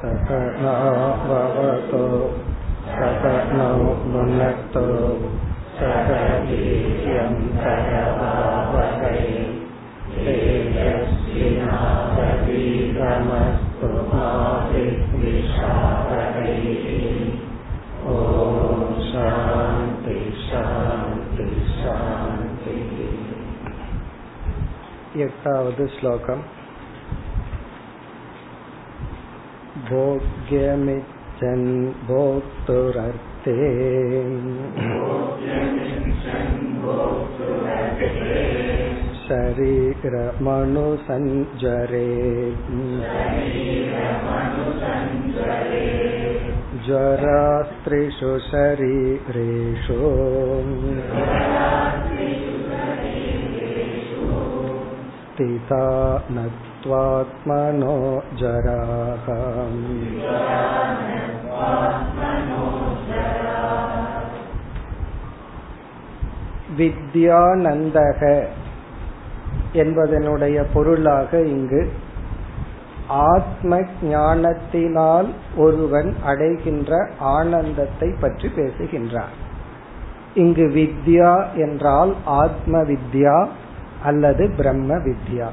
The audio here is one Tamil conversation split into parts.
सकनाववतु सकनौ भुनक्तु सह वीर्यं करवावहै तेजस्विनावतीरमस्तु मा विद्विषावहैः ॐ शान्ति शान्ति शान्तिः एतावद् श्लोकम् भोग्यमिच्छन् भोक्तुरर्थे। शरीरमनुसञ्जरे। ज्वरास्त्रिषु शरीरेषु। स्थिता नत्वात्मनो जराः வித்யானந்தக என்பதனுடைய பொருளாக இங்கு ஆத்ம ஞானத்தினால் ஒருவன் அடைகின்ற ஆனந்தத்தை பற்றி பேசுகின்றார் இங்கு வித்யா என்றால் ஆத்ம வித்யா அல்லது பிரம்ம வித்யா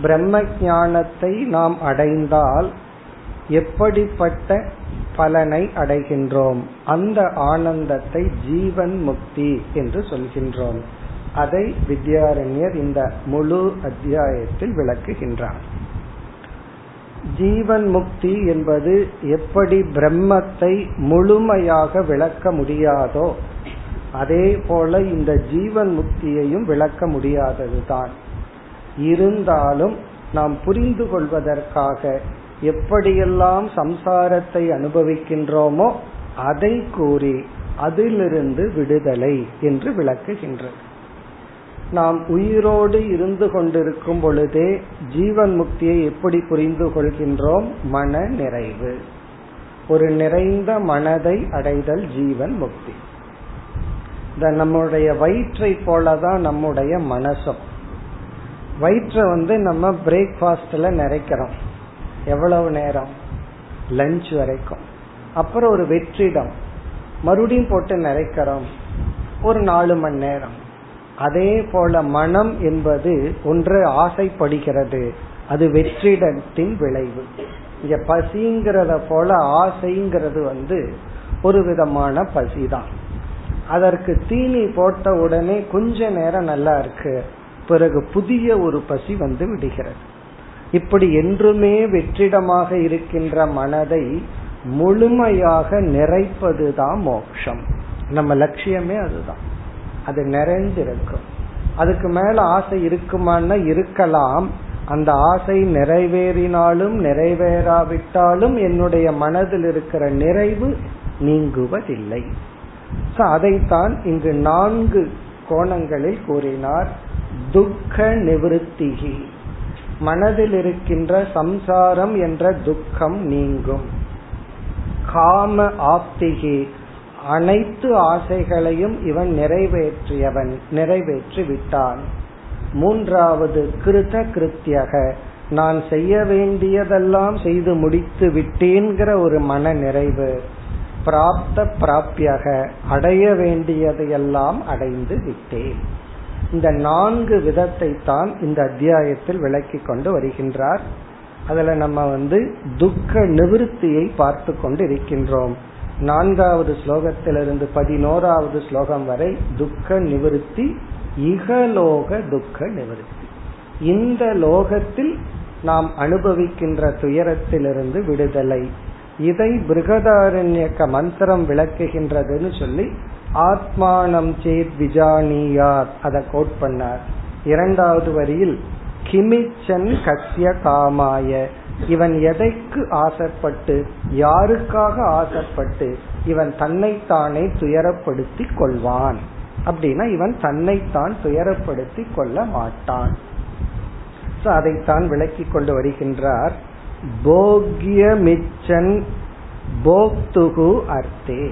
பிரம்ம ஞானத்தை நாம் அடைந்தால் எப்படிப்பட்ட பலனை அடைகின்றோம்? அந்த ஆனந்தத்தை ஜீவன் முக்தி என்று சொல்கின்றோம். அதை வித்யாரண்யர் இந்த முழு அத்தியாயத்தில் விளக்குகின்றார். ஜீவன் முக்தி என்பது எப்படி பிரம்மத்தை முழுமையாக விளக்க முடியாதோ அதே போல இந்த ஜீவன் முக்தியையும் விளக்க முடியாததுதான். இருந்தாலும் நாம் புரிந்து கொள்வதற்காக எப்படியெல்லாம் சம்சாரத்தை அனுபவிக்கின்றோமோ அதை கூறி அதிலிருந்து விடுதலை என்று விளக்குகின்றது. நாம் உயிரோடு இருந்து கொண்டிருக்கும் பொழுதே ஜீவன் முக்தியை எப்படி புரிந்து கொள்கின்றோம்? மன நிறைவு. ஒரு நிறைந்த மனதை அடைதல் ஜீவன் முக்தி. இந்த நம்முடைய வயிற்றை போலதான் நம்முடைய மனசும். வயிற்றை வந்து நம்ம பிரேக்ஃபாஸ்ட்ல நிறைக்கிறோம். எவ்வளவு நேரம்? லஞ்ச் வரைக்கும். அப்புறம் ஒரு வெற்றிடம். மறுபடியும் போட்டு நிறைக்கிறோம். ஒரு நாலு மணி நேரம். அதே போல மனம் என்பது ஒன்று ஆசைப்படுகிறது. அது வெற்றிடத்தின் விளைவு. இங்க பசிங்கிறத போல ஆசைங்கிறது வந்து ஒரு விதமான பசிதான். அதற்கு தீனி போட்ட உடனே கொஞ்ச நேரம் நல்லா இருக்கு. பிறகு புதிய ஒரு பசி வந்து விடுகிறது. இப்படி என்றுமே வெற்றிடமாக இருக்கின்ற மனதை முழுமையாக நிறைப்பதுதான் மோட்சம் நம்ம லட்சியமே அதுதான். அது நிறைந்திருக்கும். அதுக்கு மேல ஆசை இருக்குமான்னா இருக்கலாம். அந்த ஆசை நிறைவேறினாலும் நிறைவேறாவிட்டாலும் என்னுடைய மனதில் இருக்கிற நிறைவு நீங்குவதில்லை. அதைத்தான் இங்கு நான்கு கோணங்களில் கூறினார் துக்க நிவிருத்திகி. மனதில் இருக்கின்ற சம்சாரம் என்ற துக்கம் நீங்கும். காம ஆப்திகி. அனைத்து ஆசைகளையும் இவன் நிறைவேற்றியவன் நிறைவேற்றி விட்டான். மூன்றாவது கிருத கிருத்தியக. நான் செய்ய வேண்டியதெல்லாம் செய்து முடித்து விட்டேங்கிற ஒரு மன நிறைவு. பிராப்த பிராப்தியக அடைய வேண்டியதையெல்லாம் அடைந்து விட்டேன். இந்த நான்கு விதத்தை தான் இந்த அத்தியாயத்தில் விளக்கி கொண்டு வருகின்றார். அதுல நம்ம வந்து துக்க நிவிருத்தியை பார்த்து கொண்டு இருக்கின்றோம் நான்காவது ஸ்லோகத்திலிருந்து பதினோராவது ஸ்லோகம் வரை துக்க நிவிருத்தி இகலோக துக்க நிவிருத்தி. இந்த லோகத்தில் நாம் அனுபவிக்கின்ற துயரத்திலிருந்து விடுதலை. இதை பிருகதாரண்யக்க மந்திரம் விளக்குகின்றதுன்னு சொல்லி ஆத்மானம் சேத் விஜானியார் அதை கோட் பண்ணார். இரண்டாவது வரியில் கிமிச்சன் கசிய காமாய. இவன் எதைக்கு ஆசைப்பட்டு யாருக்காக ஆசைப்பட்டு இவன் தன்னைத்தானே துயரப்படுத்தி கொள்வான். அப்படின்னா இவன் தன்னைத்தான் துயரப்படுத்தி கொள்ள மாட்டான். அதைத்தான் விளக்கி கொண்டு வருகின்றார். போக்யமிச்சன் போக்துகு அர்த்தே.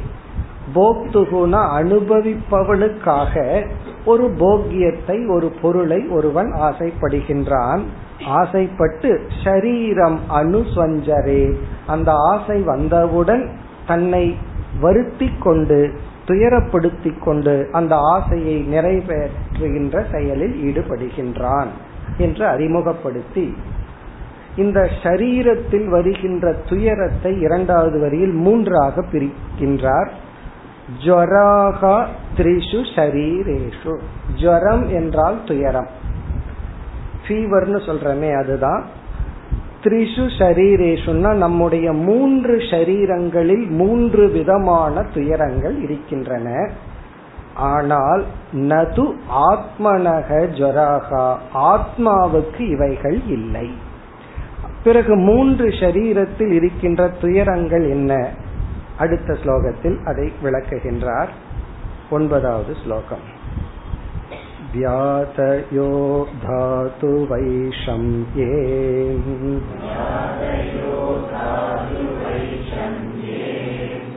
போக்துகுனா அனுபவிப்பவனுக்காக ஒரு போக்கியத்தை ஒரு பொருளை ஒருவன் ஆசைப்படுகின்றான். ஆசைப்பட்டு ஷரீரம் அனுசஞ்சரே. அந்த ஆசை வந்தவுடன் தன்னை வருத்தி கொண்டு துயரப்படுத்தி கொண்டு அந்த ஆசையை நிறைவேற்றுகின்ற செயலில் ஈடுபடுகின்றான் என்று அறிமுகப்படுத்தி இந்த ஷரீரத்தில் வருகின்ற துயரத்தை இரண்டாவது வரியில் மூன்றாக பிரிக்கின்றார். ஜொராகா த்ரிஷு ஷரீரேஷு. ஜரம் என்றால் துயரம். ஃபீவர்னு சொல்றமே அதுதான். த்ரிஷு ஷரீரேஷுன்னா நம்முடைய மூன்று ஷரீரங்களில் மூன்று விதமான துயரங்கள் இருக்கின்றன. ஆனால் நது ஆத்மனக ஜொராகா ஆத்மாவுக்கு இவைகள் இல்லை. பிறகு மூன்று ஷரீரத்தில் இருக்கின்ற துயரங்கள் என்ன அடுத்த ஸ்லோகத்தில் அதை விளக்குகின்றார் ஒன்பதாவது ஸ்லோகம் व्यातयो धातुवैषम्ये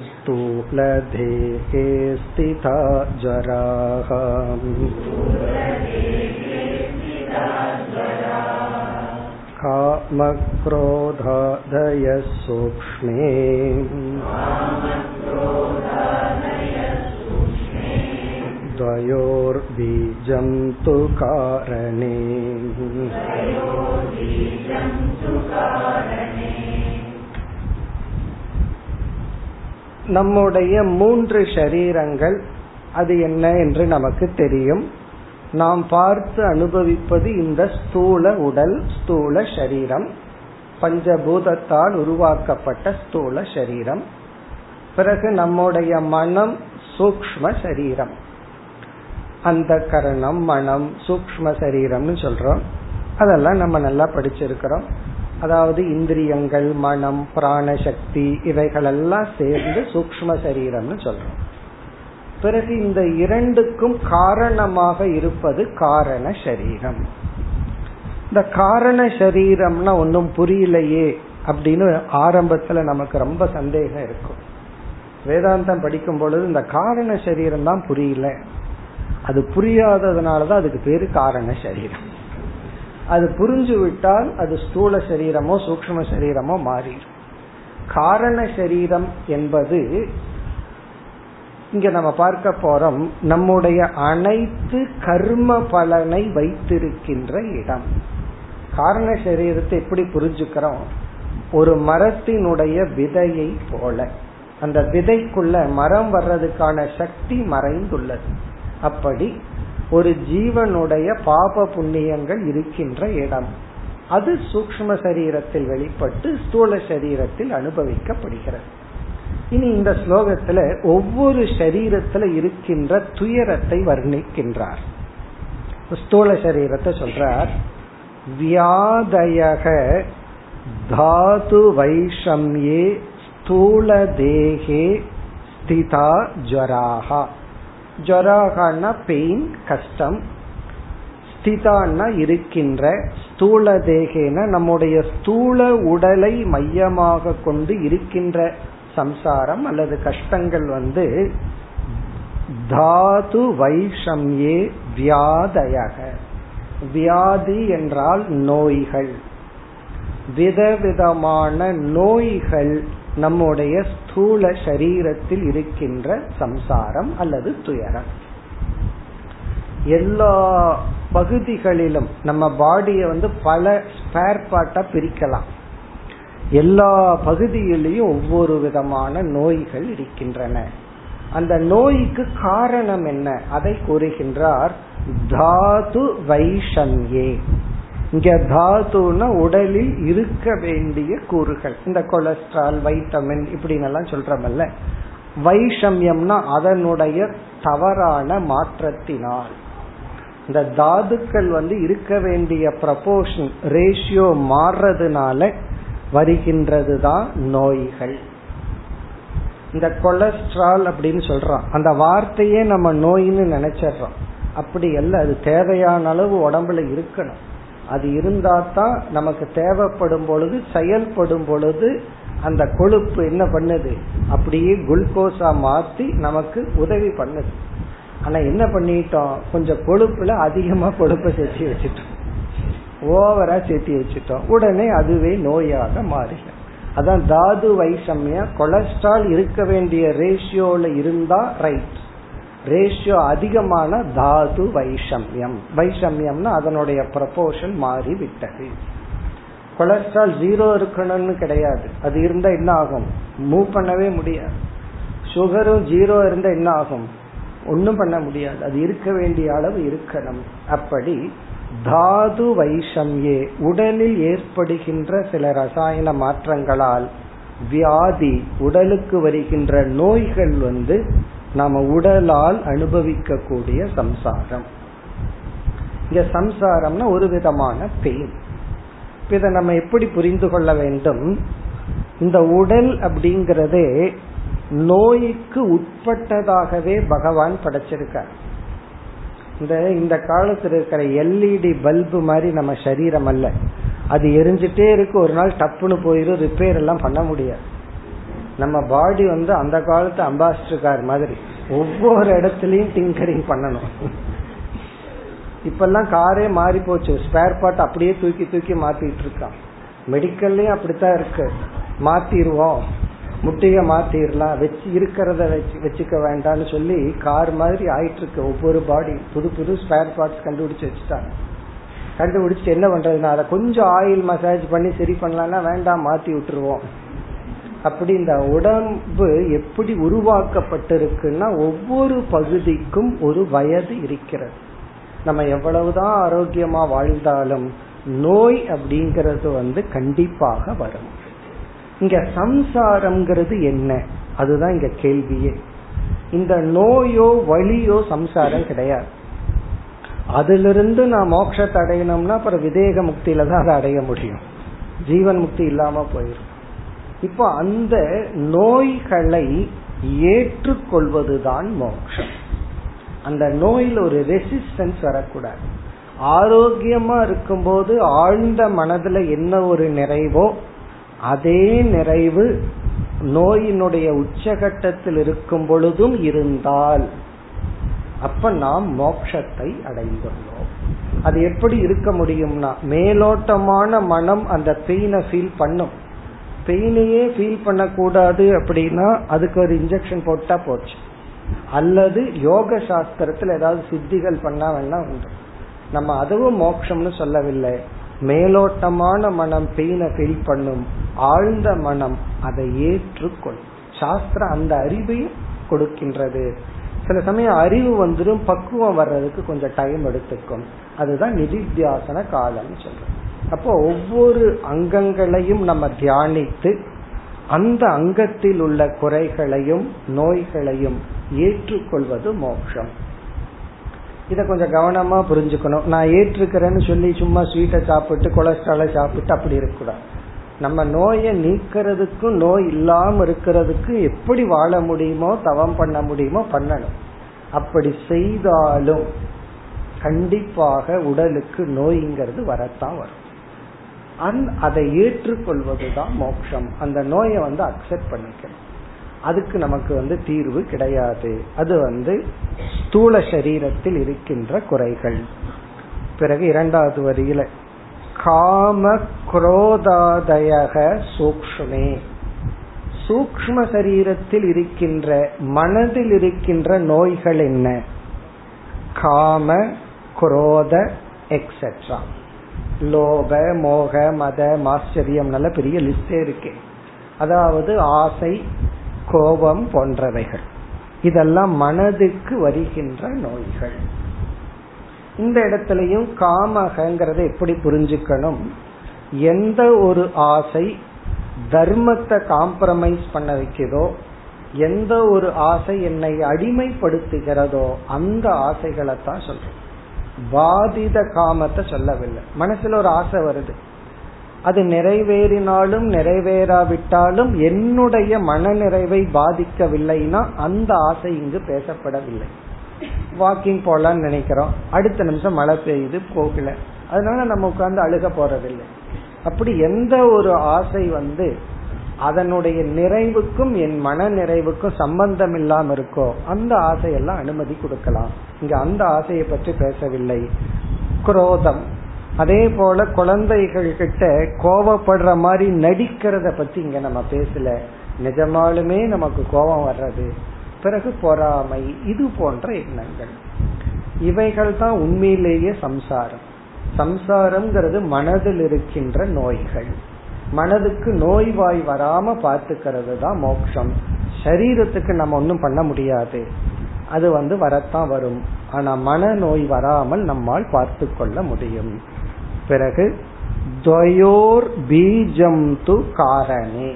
स्थूलदेहे स्थिता जराः कामक्रोधादयः सूक्ष्मे द्वयोर्बीजं तु कारणे நம்முடைய மூன்று ஷரீரங்கள் அது என்ன என்று நமக்கு தெரியும் நாம் பார்த்து அனுபவிப்பது இந்த ஸ்தூல உடல் ஸ்தூல சரீரம். பஞ்சபூதத்தால் உருவாக்கப்பட்ட ஸ்தூல சரீரம். பிறகு நம்முடைய மனம் சூக்ம சரீரம். அந்த கரணம் மனம் சூக்ம சரீரம்னு சொல்றோம். அதெல்லாம் நம்ம நல்லா படிச்சிருக்கிறோம். அதாவது இந்திரியங்கள் மனம் பிராணசக்தி இவைகளெல்லாம் சேர்ந்து சூக்ம சரீரம்னு சொல்றோம். பிறகு இந்த இரண்டுக்கும் காரணமாக இருப்பது காரண சரீரம். இந்த காரண சரீரம்னா ஒன்றும் புரியலையே அப்படின்னு ஆரம்பத்துல நமக்கு ரொம்ப சந்தேகம் இருக்கும். வேதாந்தம் படிக்கும் பொழுது இந்த காரண சரீரம் தான் புரியல. அது புரியாததுனாலதான் அதுக்கு பேரு காரண சரீரம். அது புரிஞ்சு விட்டால் அது ஸ்தூல சரீரமோ சூக்ம சரீரமோ மாறிடும். காரண சரீரம் என்பது இங்க நம்ம பார்க்க போறோம் நம்முடைய அனைத்து கர்ம பலனை வைத்திருக்கின்ற இடம். காரண சரீரத்தை எப்படி புரிஞ்சுக்கிறோம்? ஒரு மரத்தினுடைய விதையை போல. அந்த விதைக்குள்ள மரம் வர்றதுக்கான சக்தி மறைந்துள்ளது. அப்படி ஒரு ஜீவனுடைய பாப புண்ணியங்கள் இருக்கின்ற இடம். அது சூக்ம சரீரத்தில் வெளிப்பட்டு ஸ்தூல சரீரத்தில் அனுபவிக்கப்படுகிறது. இனி இந்த ஸ்லோகத்துல ஒவ்வொரு சரீரத்துல இருக்கின்ற துயரத்தை வர்ணிக்கின்றார். ஸ்தூல சரீரத்தை சொல்றார். வியாதயக தாது வைஷம்யே ஸ்தூல தேகே ஸ்திதா ஜராகா ஜராகான்னா பெயின் கஷ்டம். ஸ்திதான்னா இருக்கின்ற ஸ்தூல தேகேன நம்முடைய ஸ்தூல உடலை மையமாக கொண்டு இருக்கின்ற சம்சாரம் அல்லது கஷ்டங்கள் வந்து தாது வைஷம்யே வியாதயக. வியாதி என்றால் நோய்கள். விதவிதமான நோய்கள் நம்முடைய ஸ்தூல சரீரத்தில் இருக்கின்ற சம்சாரம் அல்லது துயரம். எல்லா பகுதிகளிலும் நம்ம பாடியை வந்து பல ஸ்பேர் பார்ட்டா பிரிக்கலாம். எல்லா பகுதியிலையும் ஒவ்வொரு விதமான நோய்கள் இருக்கின்றன. அந்த நோய்க்கு காரணம் என்ன? அதை கூறுகின்றார் தாது வைஷம்யே. இங்க தாதுனா உடலில் இருக்க வேண்டிய கூறுகள். இந்த கொலஸ்ட்ரால் வைட்டமின் இப்படின்னு சொல்றமல்ல. வைஷம்யம்னா அதனுடைய தவறான மாற்றத்தினால். இந்த தாதுக்கள் வந்து இருக்க வேண்டிய ப்ரப்போர்ஷன் ரேஷியோ மாறுறதுனால வருகின்றது தான் நோய்கள். இந்த கொலஸ்ட்ரால் அப்படின்னு சொல்றோம் அந்த வார்த்தையே நம்ம நோயின்னு நினைச்சிடறோம். அப்படி அல்ல அது தேவையான அளவு உடம்புல இருக்கணும். அது இருந்தா தான் நமக்கு தேவைப்படும் பொழுது செயல்படும் பொழுது அந்த கொழுப்பு என்ன பண்ணுது? அப்படியே குளுக்கோஸா மாத்தி நமக்கு உதவி பண்ணுது. ஆனா என்ன பண்ணிட்டோம்? கொஞ்சம் கொழுப்புல அதிகமா கொழுப்பை சேர்த்து வச்சுட்டோம். ஓவரா சேர்த்தி வச்சுட்டோம். உடனே அதுவே நோயாக மாறுகிறது அதான் தாது வைஷமியம் கொலஸ்ட்ரால் இருக்க வேண்டிய ரேஷியோல இருந்தா ரைட் ரேஷியோ அதிகமான தாது வைஷமியம். வைஷமியம்னா அதனுடைய ப்ரப்போர்ஷன் மாறி விட்டது கொலஸ்ட்ரால் ஜீரோ இருக்கணும்னு கிடையாது. அது இருந்தா என்ன ஆகும்? மூவ் பண்ணவே முடியாது. சுகரும் ஜீரோ இருந்தா என்ன ஆகும்? ஒன்றும் பண்ண முடியாது. அது இருக்க வேண்டிய அளவு இருக்கணும். அப்படி தாது வைஷம்யே உடலில் ஏற்படுகின்ற சில ரசாயன மாற்றங்களால் வியாதி உடலுக்கு வருகின்ற நோய்கள் வந்து நம்ம உடலால் அனுபவிக்க கூடிய சம்சாரம். இங்க சம்சாரம்னா ஒரு விதமான பெயின் இதை நம்ம எப்படி புரிந்து கொள்ள வேண்டும்? இந்த உடல் அப்படிங்கறதே நோய்க்கு உட்பட்டதாகவே பகவான் படைச்சிருக்கார். இந்த இந்த காலத்துல இருக்கிற எல்இடி பல்பு மாதிரி நம்ம சரீரம் அல்ல. அது எரிஞ்சிட்டே இருக்கு ஒரு நாள் டப்புன்னு போயிடும் ரிப்பேர் எல்லாம் பண்ண முடியாது. நம்ம பாடி வந்து அந்த காலத்து அம்பாசிடர் கார் மாதிரி ஒவ்வொரு இடத்துலயும் டிங்கரிங் பண்ணணும். இப்பெல்லாம் காரே மாறி போச்சு. ஸ்பேர் பார்ட் அப்படியே தூக்கி தூக்கி மாத்திட்டு இருக்கான். மெடிக்கல்லயும் அப்படித்தான் இருக்கு. மாத்திடுவோம் முட்டைய மாத்திரலாம் வச்சு இருக்கிறத வச்சு வச்சுக்க வேண்டாம்னு சொல்லி கார் மாதிரி ஆயிட்டு இருக்கு ஒவ்வொரு பாடி புது புது ஸ்பேர் பார்ட்ஸ் கண்டுபிடிச்சு வச்சுட்டாங்க. கண்டுபிடிச்சு என்ன பண்றதுன்னா அதை கொஞ்சம் ஆயில் மசாஜ் பண்ணி சரி பண்ணலாம்னா வேண்டாம் மாத்தி விட்டுருவோம். அப்படி இந்த உடம்பு எப்படி உருவாக்கப்பட்டிருக்குன்னா ஒவ்வொரு பகுதிக்கும் ஒரு வயது இருக்கிறது. நம்ம எவ்வளவுதான் ஆரோக்கியமா வாழ்ந்தாலும் நோய் அப்படிங்கிறது வந்து கண்டிப்பாக வரும். இங்க சம்சாரம்ங்கிறது என்ன? அதுதான் இங்க கேள்வியே. இந்த நோயோ வழியோ சம்சாரம் கிடையாது. அதிலிருந்து நான் மோட்சத்தை அடையணும்னா அப்புறம் விதேக முக்தியில தான் அதை அடைய முடியும். ஜீவன் முக்தி இல்லாம போயிடும் இப்போ அந்த நோய்களை ஏற்றுக்கொள்வதுதான் மோட்சம். அந்த நோயில் ஒரு ரெசிஸ்டன்ஸ் வரக்கூடாது. ஆரோக்கியமா இருக்கும்போது ஆழ்ந்த மனதுல என்ன ஒரு நிறைவோ அதே நிறைவு நோயினுடைய உச்சகட்டத்தில் இருக்கும் பொழுதும் இருந்தால் அப்ப நாம் மோட்சத்தை அடைந்துள்ளோம். அது எப்படி இருக்க முடியும்னா மேலோட்டமான மனம் அந்த பெயினை ஃபீல் பண்ணும். பெயினையே ஃபீல் பண்ணக்கூடாது அப்படின்னா அதுக்கு ஒரு இன்ஜெக்ஷன் போட்டா போச்சு. அல்லது யோக சாஸ்திரத்தில் ஏதாவது சித்திகள் பண்ணா வேணா உண்டு. நம்ம அதுவும் மோட்சம்னு சொல்லவில்லை. மேலோட்டமான மனம் பெயினை ஃபீல் பண்ணும். ஆழ்ந்த மனம் அதை ஏற்றுக்கொள்ளும் சாஸ்திரம் அந்த அறிவையும் கொடுக்கின்றது. சில சமயம் அறிவு வந்துடும் பக்குவம் வர்றதுக்கு கொஞ்சம் டைம் எடுத்துக்கும். அதுதான் நிதித்தியாசன காலம் சொல்றோம். அப்போ ஒவ்வொரு அங்கங்களையும் நம்ம தியானித்து அந்த அங்கத்தில் உள்ள குறைகளையும் நோய்களையும் ஏற்றுக்கொள்வது மோட்சம். இத கொஞ்சம் கவனமா புரிஞ்சுக்கணும். நான் ஏற்றுக்கிறேன்னு சொல்லி சும்மா ஸ்வீட்டை சாப்பிட்டு கொலஸ்ட்ராலை சாப்பிட்டு அப்படி இருக்கக்கூடாது. நம்ம நோயை நீக்கிறதுக்கும் நோய் இல்லாம இருக்கிறதுக்கு எப்படி வாழ முடியுமோ தவம் பண்ண முடியுமோ பண்ணணும். அப்படி செய்தாலும் கண்டிப்பாக உடலுக்கு நோய்ங்கிறது வரத்தான் வரும். அதை ஏற்றுக்கொள்வதுதான் மோட்சம். அந்த நோயை வந்து அக்செப்ட் பண்ணிக்கணும். அதுக்கு நமக்கு வந்து தீர்வு கிடையாது. அது வந்து ஸ்தூல சரீரத்தில் இருக்கின்ற குறைகள். பிறகு இரண்டாவது வரியில காம குரோதாதயக சூக்ஷ்மே. சூக்ம சரீரத்தில் இருக்கின்ற மனதில் இருக்கின்ற நோய்கள் என்ன? காம குரோத எக்ஸெட்ரா லோப மோக மத மாஸ்டரியம் நல்ல பெரிய லிஸ்டே இருக்கு. அதாவது ஆசை கோபம் போன்றவைகள். இதெல்லாம் மனதுக்கு வருகின்ற நோய்கள். இந்த இடத்துலயும் காமகங்கிறத எப்படி புரிஞ்சுக்கணும்? எந்த ஒரு ஆசை தர்மத்தை காம்ப்ரமைஸ் பண்ண வைக்கிறதோ எந்த ஒரு ஆசை என்னை அடிமைப்படுத்துகிறதோ அந்த ஆசைகளை தான் சொல்றேன் பாதித காமத்தை சொல்லவில்லை. மனசுல ஒரு ஆசை வருது. அது நிறைவேறினாலும் நிறைவேறாவிட்டாலும் என்னுடைய மன நிறைவை பாதிக்கவில்லைன்னா அந்த ஆசை இங்கு பேசப்படவில்லை. வாக்கிங் போலான்னு நினைக்கிறோம். அடுத்த நிமிஷம் மழை பெய்யுது போகல. அதனால நம்ம உட்கார்ந்து அழுக போறதில்லை. அப்படி எந்த ஒரு ஆசை வந்து அதனுடைய நிறைவுக்கும் என் மன நிறைவுக்கும் சம்பந்தம் இல்லாம இருக்கோ அந்த ஆசையெல்லாம் அனுமதி கொடுக்கலாம். இங்க அந்த ஆசையை பற்றி பேசவில்லை. குரோதம். அதே போல குழந்தைகள் கிட்ட கோவப்படுற மாதிரி நடிக்கிறத பத்தி இங்க நம்ம பேசல. நிஜமாலுமே நமக்கு கோபம் வர்றது. பிறகு பொறாமை இது போன்ற எண்ணங்கள். இவைகள் தான் உண்மையிலேயே சம்சாரம். சம்சாரம்ங்கிறது மனதில் இருக்கின்ற நோய்கள். மனதுக்கு நோய்வாய் வராம பார்த்துக்கிறது தான் மோட்சம். சரீரத்துக்கு நம்ம ஒன்றும் பண்ண முடியாது. அது வந்து வரத்தான் வரும். ஆனா மன நோய் வராமல் நம்மால் பார்த்து கொள்ள முடியும். பிறகு துவயோர் பீஜம் து காரணே.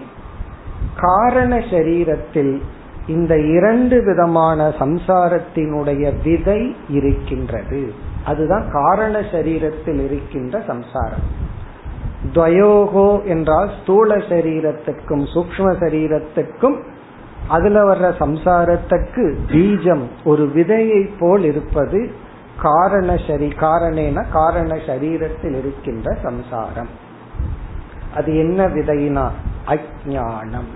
காரண சரீரத்தில் இந்த இரண்டு விதமான சம்சாரத்தினுடைய விதை இருக்கின்றது. அதுதான் காரண சரீரத்தில் இருக்கின்ற சம்சாரம். துவயோகோ என்றால் ஸ்தூல சரீரத்துக்கும் சூக்ம சரீரத்துக்கும் அதுல வர்ற சம்சாரத்துக்கு பீஜம் ஒரு விதையை போல் இருப்பது காரண சரி காரணேன காரண சரீரத்தில் இருக்கின்ற சம்சாரம். அது என்ன விதையினா அஜானம்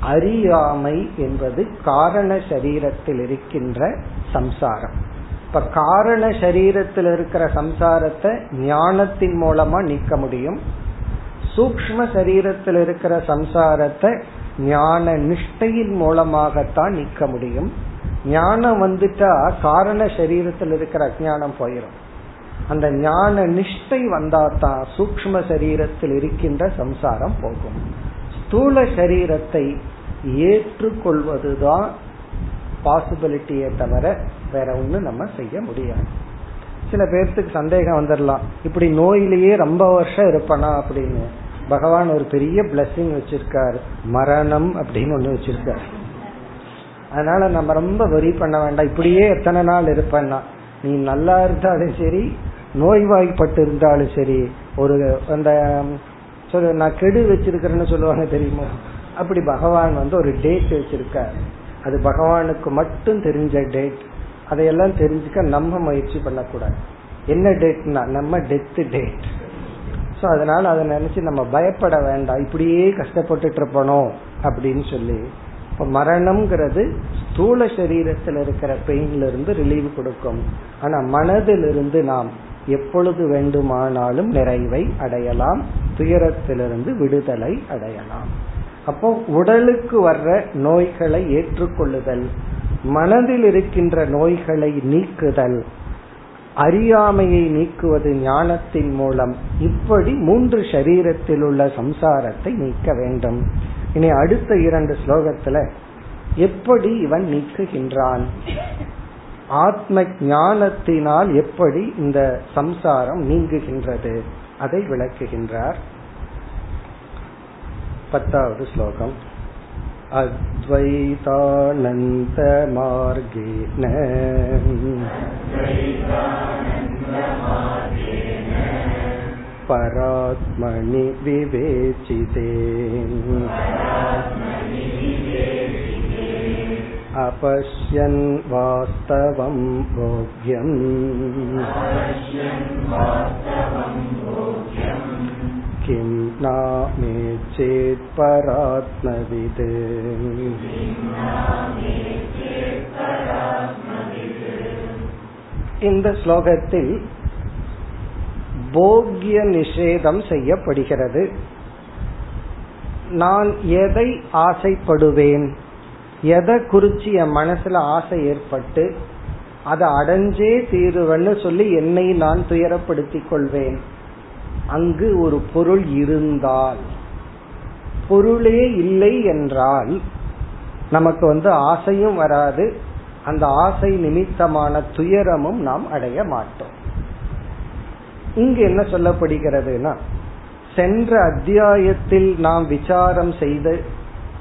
அறியாமை என்பது காரண சரீரத்தில் இருக்கின்ற சம்சாரம். இப்ப காரண சரீரத்தில் இருக்கிற சம்சாரத்தை ஞானத்தின் மூலமா நீக்க முடியும். சூக்ம சரீரத்தில் இருக்கிற சம்சாரத்தை ஞான நிஷ்டையின் மூலமாகத்தான் நீக்க முடியும். ஞானம் வந்துட்டா காரண சரீரத்தில் இருக்கிற அஜானம் போயிடும் அந்த ஞான நிஷ்டை வந்தாதான் சூக்ம சரீரத்தில் இருக்கின்ற சம்சாரம் போகும். ஸ்தூல சரீரத்தை ஏற்றுக்கொள்வதுதான் பாசிபிலிட்டியை தவிர வேற ஒண்ணு நம்ம செய்ய முடியாது. சில பேர்த்துக்கு சந்தேகம் வந்துடலாம் இப்படி நோயிலேயே ரொம்ப வருஷம் இருப்பனா அப்படின்னு. பகவான் ஒரு பெரிய பிளஸ்ஸிங் வச்சிருக்காரு. மரணம் அப்படின்னு ஒண்ணு வச்சிருக்காரு. அதனால நம்ம ரொம்ப வெரி பண்ண வேண்டாம். இப்படியே எத்தனை நாள் இருப்பேன்னா நீ நல்லா இருந்தாலும் சரி நோய்வாய்ப்பட்டு இருந்தாலும் சரி ஒரு அந்த சொல்லு நான் கெடு வச்சிருக்கிறேன்னு சொல்லுவாங்க தெரியுமா? அப்படி பகவான் வந்து ஒரு டேட் வச்சிருக்க அது பகவானுக்கு மட்டும் தெரிஞ்ச டேட் அதையெல்லாம் தெரிஞ்சுக்க நம்ம முயற்சி பண்ணக்கூடாது. என்ன டேட்னா நம்ம டெத் டேட் ஸோ அதனால அதை நினைச்சு நம்ம பயப்பட வேண்டாம். இப்படியே கஷ்டப்பட்டுட்டு இருப்பணும் அப்படின்னு சொல்லி இப்ப மரணம்ங்கிறது ஸ்தூல சரீரத்தில் இருக்கிற பெயின்ல இருந்து ரிலீவ் கொடுக்கும். ஆனா மனதிலிருந்து நாம் எப்பொழுது வேண்டுமானாலும் நிறைவை அடையலாம். துயரத்திலிருந்து விடுதலை அடையலாம். அப்போ உடலுக்கு வர்ற நோய்களை ஏற்றுக்கொள்ளுதல் மனதில் இருக்கின்ற நோய்களை நீக்குதல் அறியாமையை நீக்குவது ஞானத்தின் மூலம் இப்படி மூன்று சரீரத்தில் உள்ள சம்சாரத்தை நீக்க வேண்டும். இனி அடுத்த இரண்டு ஸ்லோகத்துல எப்படி இவன் நீக்குகின்றான் ஆத்ம ஞானத்தினால் எப்படி இந்த சம்சாரம் நீங்குகின்றது அதை விளக்குகின்றார் பத்தாவது ஸ்லோகம் अद्वैतानन्तमार्गेण परात्मनि विवेचिते अपश्यन् वास्तवं भोग्यम् किं नामे चेत् परात्मविद् இந்த ஸ்லோகத்தில் போக்கிய நிஷேதம் செய்யப்படுகிறது. நான் எதை ஆசைப்படுவேன்? எதை குறிச்சு என் மனசுல ஆசை ஏற்பட்டு அதை அடைஞ்சே தீருவன்னு சொல்லி என்னை நான் துயரப்படுத்திக் கொள்வேன். அங்கு ஒரு பொருள் இருந்தால் பொருளே இல்லை என்றால் நமக்கு வந்து ஆசையும் வராது. அந்த ஆசை நிமித்தமான துயரமும் நாம் அடைய மாட்டோம். இங்கு என்ன சொல்லப்படுகிறதுனா சென்ற அத்தியாயத்தில் நாம் விசாரம் செய்து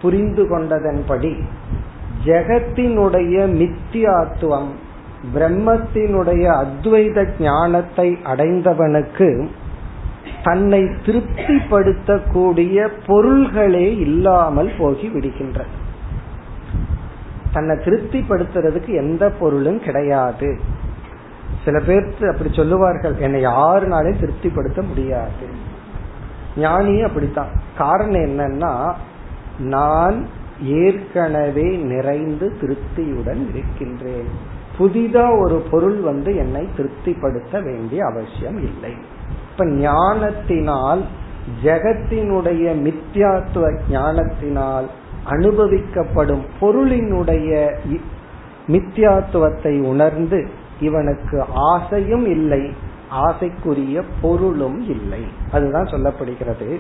புரிந்து கொண்டதன்படி ஜெகத்தினுடைய மித்தியாத்துவம் பிரம்மத்தினுடைய அத்வைத ஞானத்தை அடைந்தவனுக்கு தன்னை திருப்திப்படுத்தக்கூடிய பொருள்களே இல்லாமல் போகி விடுகின்ற தன்னை திருப்திப்படுத்துறதுக்கு எந்த பொருளும் கிடையாது. சில பேர்த்து அப்படி சொல்லுவார்கள் என்னை யாருனாலே திருப்திப்படுத்த முடியாது. ஞானியும் அப்படித்தான். காரணம் என்னன்னா நான் ஏற்கனவே நிறைந்து திருப்தியுடன் இருக்கின்றேன். புதிதா ஒரு பொருள் வந்து என்னை திருப்திப்படுத்த வேண்டிய அவசியம் இல்லை. இப்ப ஞானத்தினால் ஜெகத்தினுடைய மித்யாத்துவ ஞானத்தினால் அனுபவிக்கப்படும் பொருளினுடைய மித்யாத்துவத்தை உணர்ந்து இவனுக்கு ஆசையும் இல்லை ஆசைக்குரிய பொருளும் இல்லை. அதுதான் சொல்லப்படுகிறது.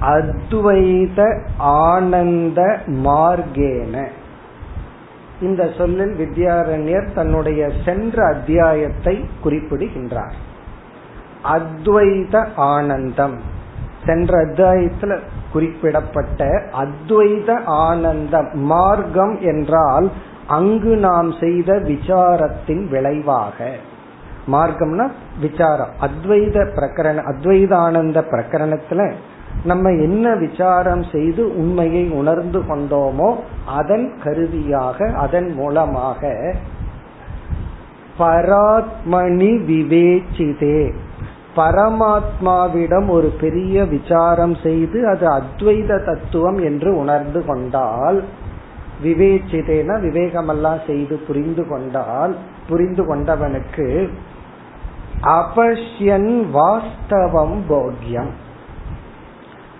அத்வைத ஆனந்த மார்கேன இந்த சொல்லில் வித்யாரண்யர் தன்னுடைய சென்ற அத்தியாயத்தை குறிப்பிடுகின்றார். அத்வைத ஆனந்தம். சென்ற அத்தியாயத்தில் குறிப்பிடப்பட்ட அத்வைத ஆனந்தம் மார்க்கம் என்றால் அங்கு நாம் செய்த விசாரத்தின் விளைவாக மார்க்கம்னா விசாரம் அத்வைத பிரகரண அத்வைதானந்த பிரகரணத்துல நம்ம என்ன விசாரம் செய்து உண்மையை உணர்ந்து கொண்டோமோ அதன் கருவியாக அதன் மூலமாக பராத்மணி விவேச்சிதே. பரமாத்மாவிடம் ஒரு பெரிய விசாரம் செய்து அது அத்வைத தத்துவம் என்று உணர்ந்து கொண்டால் விவேச்சிதேன விவேகமெல்லாம் செய்து புரிந்து கொண்டால் புரிந்து கொண்டவனுக்கு அபஷ்யன் வாஸ்தவம் போக்யம்.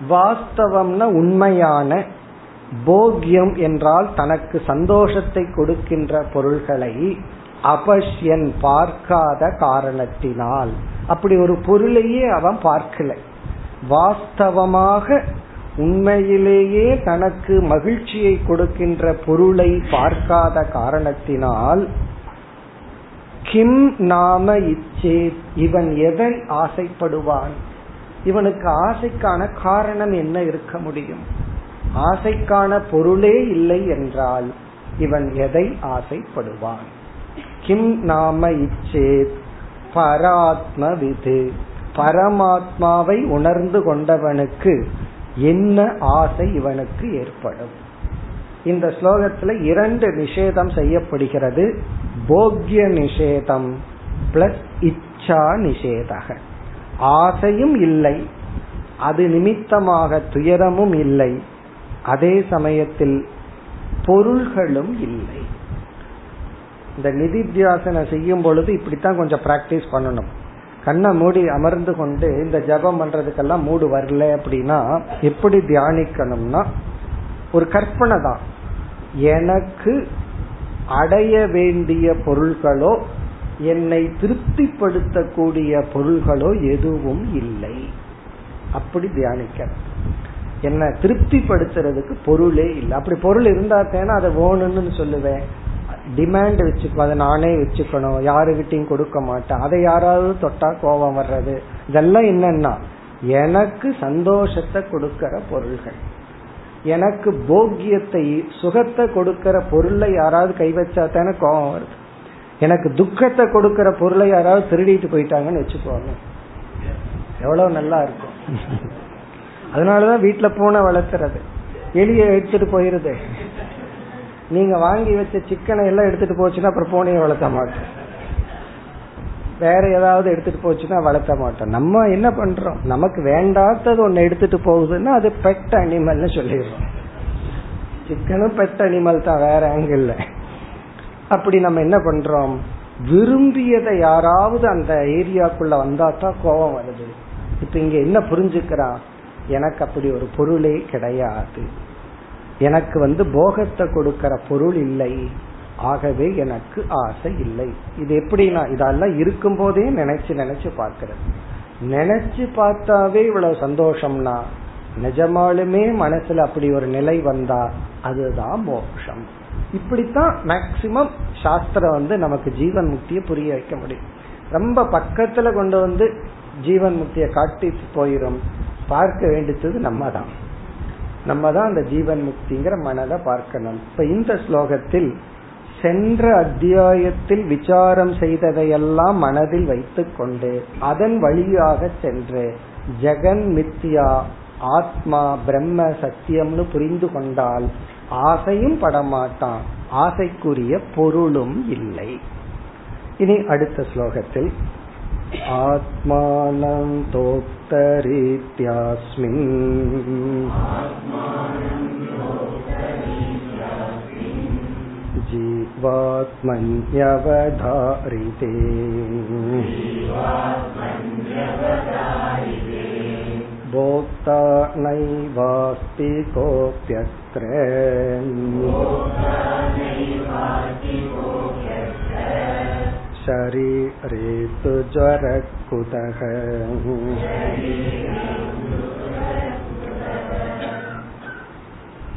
வாஸ்தவம்னா உண்மையான போக்யம் என்றால் தனக்கு சந்தோஷத்தை கொடுக்கின்ற பொருள்களை அபஷ்யன் பார்க்காத காரணத்தினால். அப்படி ஒரு பொருளையே அவன் பார்க்கல. வாஸ்தவமாக உண்மையிலேயே தனக்கு மகிழ்ச்சியை கொடுக்கின்ற பொருளை பார்க்காத காரணத்தினால் கிம் நாம இச்சே இவன் எதை ஆசைப்படுவான்? இவனுக்கு ஆசைக்கான காரணம் என்ன இருக்க முடியும்? ஆசைக்கான பொருளே இல்லை என்றால் இவன் எதை ஆசைப்படுவான்? கிம் நாம இச்சேத் பராத்ம விது. பரமாத்மாவை உணர்ந்து கொண்டவனுக்கு என்ன ஆசை இவனுக்கு ஏற்படும்? இந்த ஸ்லோகத்துல இரண்டு நிஷேதம் செய்யப்படுகிறது. போக்ய நிஷேதம் பிளஸ் இச்சா நிஷேதக. ஆசையும் இல்லை அது நிமித்தமாக துயரமும் இல்லை அதே சமயத்தில் பொருள்களும் இல்லை. இந்த நிதித்தியாசனை செய்யும் பொழுது இப்படித்தான் கொஞ்சம் பிராக்டிஸ் பண்ணணும். கண்ணை மூடி அமர்ந்து கொண்டு இந்த ஜபம் பண்றதுக்கெல்லாம் மூடு வரல அப்படின்னா எப்படி தியானிக்கணும்னா ஒரு கற்பனை தான். எனக்கு அடைய வேண்டிய பொருள்களோ என்னை திருப்திப்படுத்தக்கூடிய பொருள்களோ எதுவும் இல்லை. அப்படி தியானிக்க என்ன திருப்திப்படுத்துறதுக்கு பொருளே இல்லை. அப்படி பொருள் இருந்தா தானே அதை வேணும்னு சொல்லுவேன். டிமாண்ட் வச்சுக்கோ அதை நானே வச்சுக்கணும். யாருகிட்டையும் கொடுக்க மாட்டேன். அதை யாராவது தொட்டா கோபம் வர்றது. இதெல்லாம் என்னன்னா எனக்கு சந்தோஷத்தை கொடுக்கிற பொருள்கள். எனக்கு போக்கியத்தை சுகத்தை கொடுக்கிற பொருளை யாராவது கை வச்சா தானே கோபம் வருது. எனக்கு துக்கத்தை கொடுக்கிற பொருளை யாராவது திருடிட்டு போயிட்டாங்கன்னு வச்சுக்கோங்க. எவ்வளவு நல்லா இருக்கும். அதனாலதான் வீட்டுல பூனை வளர்த்துறது எலிய எடுத்துட்டு போயிருது. நீங்க வாங்கி வச்ச சிக்கனை எல்லாம் எடுத்துட்டு போச்சுன்னா அப்புறம் பூனையை வளர்த்த மாட்டோம். வேற ஏதாவது எடுத்துட்டு போச்சுன்னா வளர்த்த மாட்டோம். நம்ம என்ன பண்றோம்? நமக்கு வேண்டாத்தது ஒன்னு எடுத்துட்டு போகுதுன்னா அது பெட் அனிமல்னு சொல்லிடுறோம். சிக்கனும் பெட் அனிமல் தான் வேற ஆங்கிள் அப்படி நம்ம என்ன பண்றோம்? விரும்பியதை யாராவது அந்த ஏரியாக்குள்ள வந்தா தான் கோபம் வருது. இப்ப இங்க என்ன புரிஞ்சுக்கிறான் எனக்கு அப்படி ஒரு பொருளே கிடையாது. எனக்கு வந்து போகத்தை கொடுக்கிற பொருள் இல்லை. ஆகவே எனக்கு ஆசை இல்லை. இது எப்படின்னா இதெல்லாம் இருக்கும் போதே நினைச்சு நினைச்சு பார்க்கறது. நினைச்சு பார்த்தாவே இவ்வளவு சந்தோஷம்னா நிஜமாலுமே மனசுல அப்படி ஒரு நிலை வந்தா அதுதான் மோட்சம். இப்படித்தான் மேக்சிமம் சாஸ்திரம் வந்து நமக்கு ஜீவன் முக்தியை புரிய வைக்க முடியும். ரொம்ப பக்கத்துல கொண்டு வந்து ஜீவன் முக்தியை காட்டி போயிரும். பார்க்க வேண்டியது நம்ம தான் நம்ம தான் அந்த ஜீவன் முக்திங்கிற மனதை பார்க்கணும். இப்ப இந்த ஸ்லோகத்தில் சென்ற அத்தியாயத்தில் விசாரம் செய்ததையெல்லாம் மனதில் வைத்து கொண்டு அதன் வழியாக சென்று ஜெகன் மித்யா ஆத்மா பிரம்ம சத்தியம்னு புரிந்து கொண்டால் ஆசையும் படமாட்டான். ஆசைக்குரிய பொருளும் இல்லை. இனி அடுத்த ஸ்லோகத்தில் आत्मानं तोक्तरीत्यास्मिन् जीव जीवात्मन्यवधारिते भोक्ता नैवास्ति कोऽप्यत्र शरीरे तु ज्वरः कुतः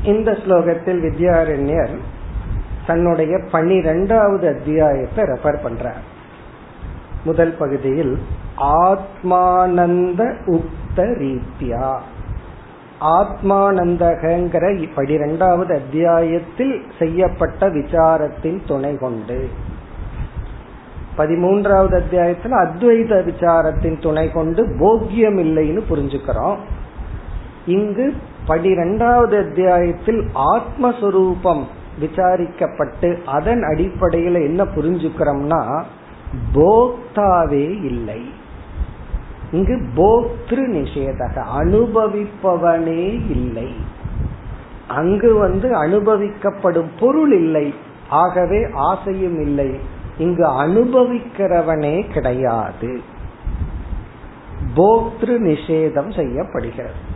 இந்த ஸ்லோகத்தில் வித்யாரண்யர் தன்னுடைய பன்னிரெண்டாவது அத்தியாயத்தை ரெஃபர் பண்றார் முதல் பகுதியில் ஆத்மானந்த உக்த ரீத்யா ஆத்மானந்தகங்கிற பனிரெண்டாவது அத்தியாயத்தில் செய்யப்பட்ட விசாரத்தின் துணை கொண்டு பதிமூன்றாவது அத்தியாயத்தில் அத்வைத விசாரத்தின் துணை கொண்டு போக்கியம் இல்லைன்னு புரிஞ்சுக்கிறோம். இங்கு பனிரெண்டாவது அத்தியாயத்தில் ஆத்மஸ்வரூபம் விசாரிக்கப்பட்டு அதன் அடிப்படையில என்ன புரிஞ்சுக்கிறோம்னா போக்தாவே இல்லை. இங்கு போக்திரு நிஷேதக அனுபவிப்பவனே இல்லை. அங்கு வந்து அனுபவிக்கப்படும் பொருள் இல்லை ஆகவே ஆசையும் இல்லை. இங்கு அனுபவிக்கிறவனே கிடையாது. போக்திரு நிஷேதம் செய்யப்படுகிறது.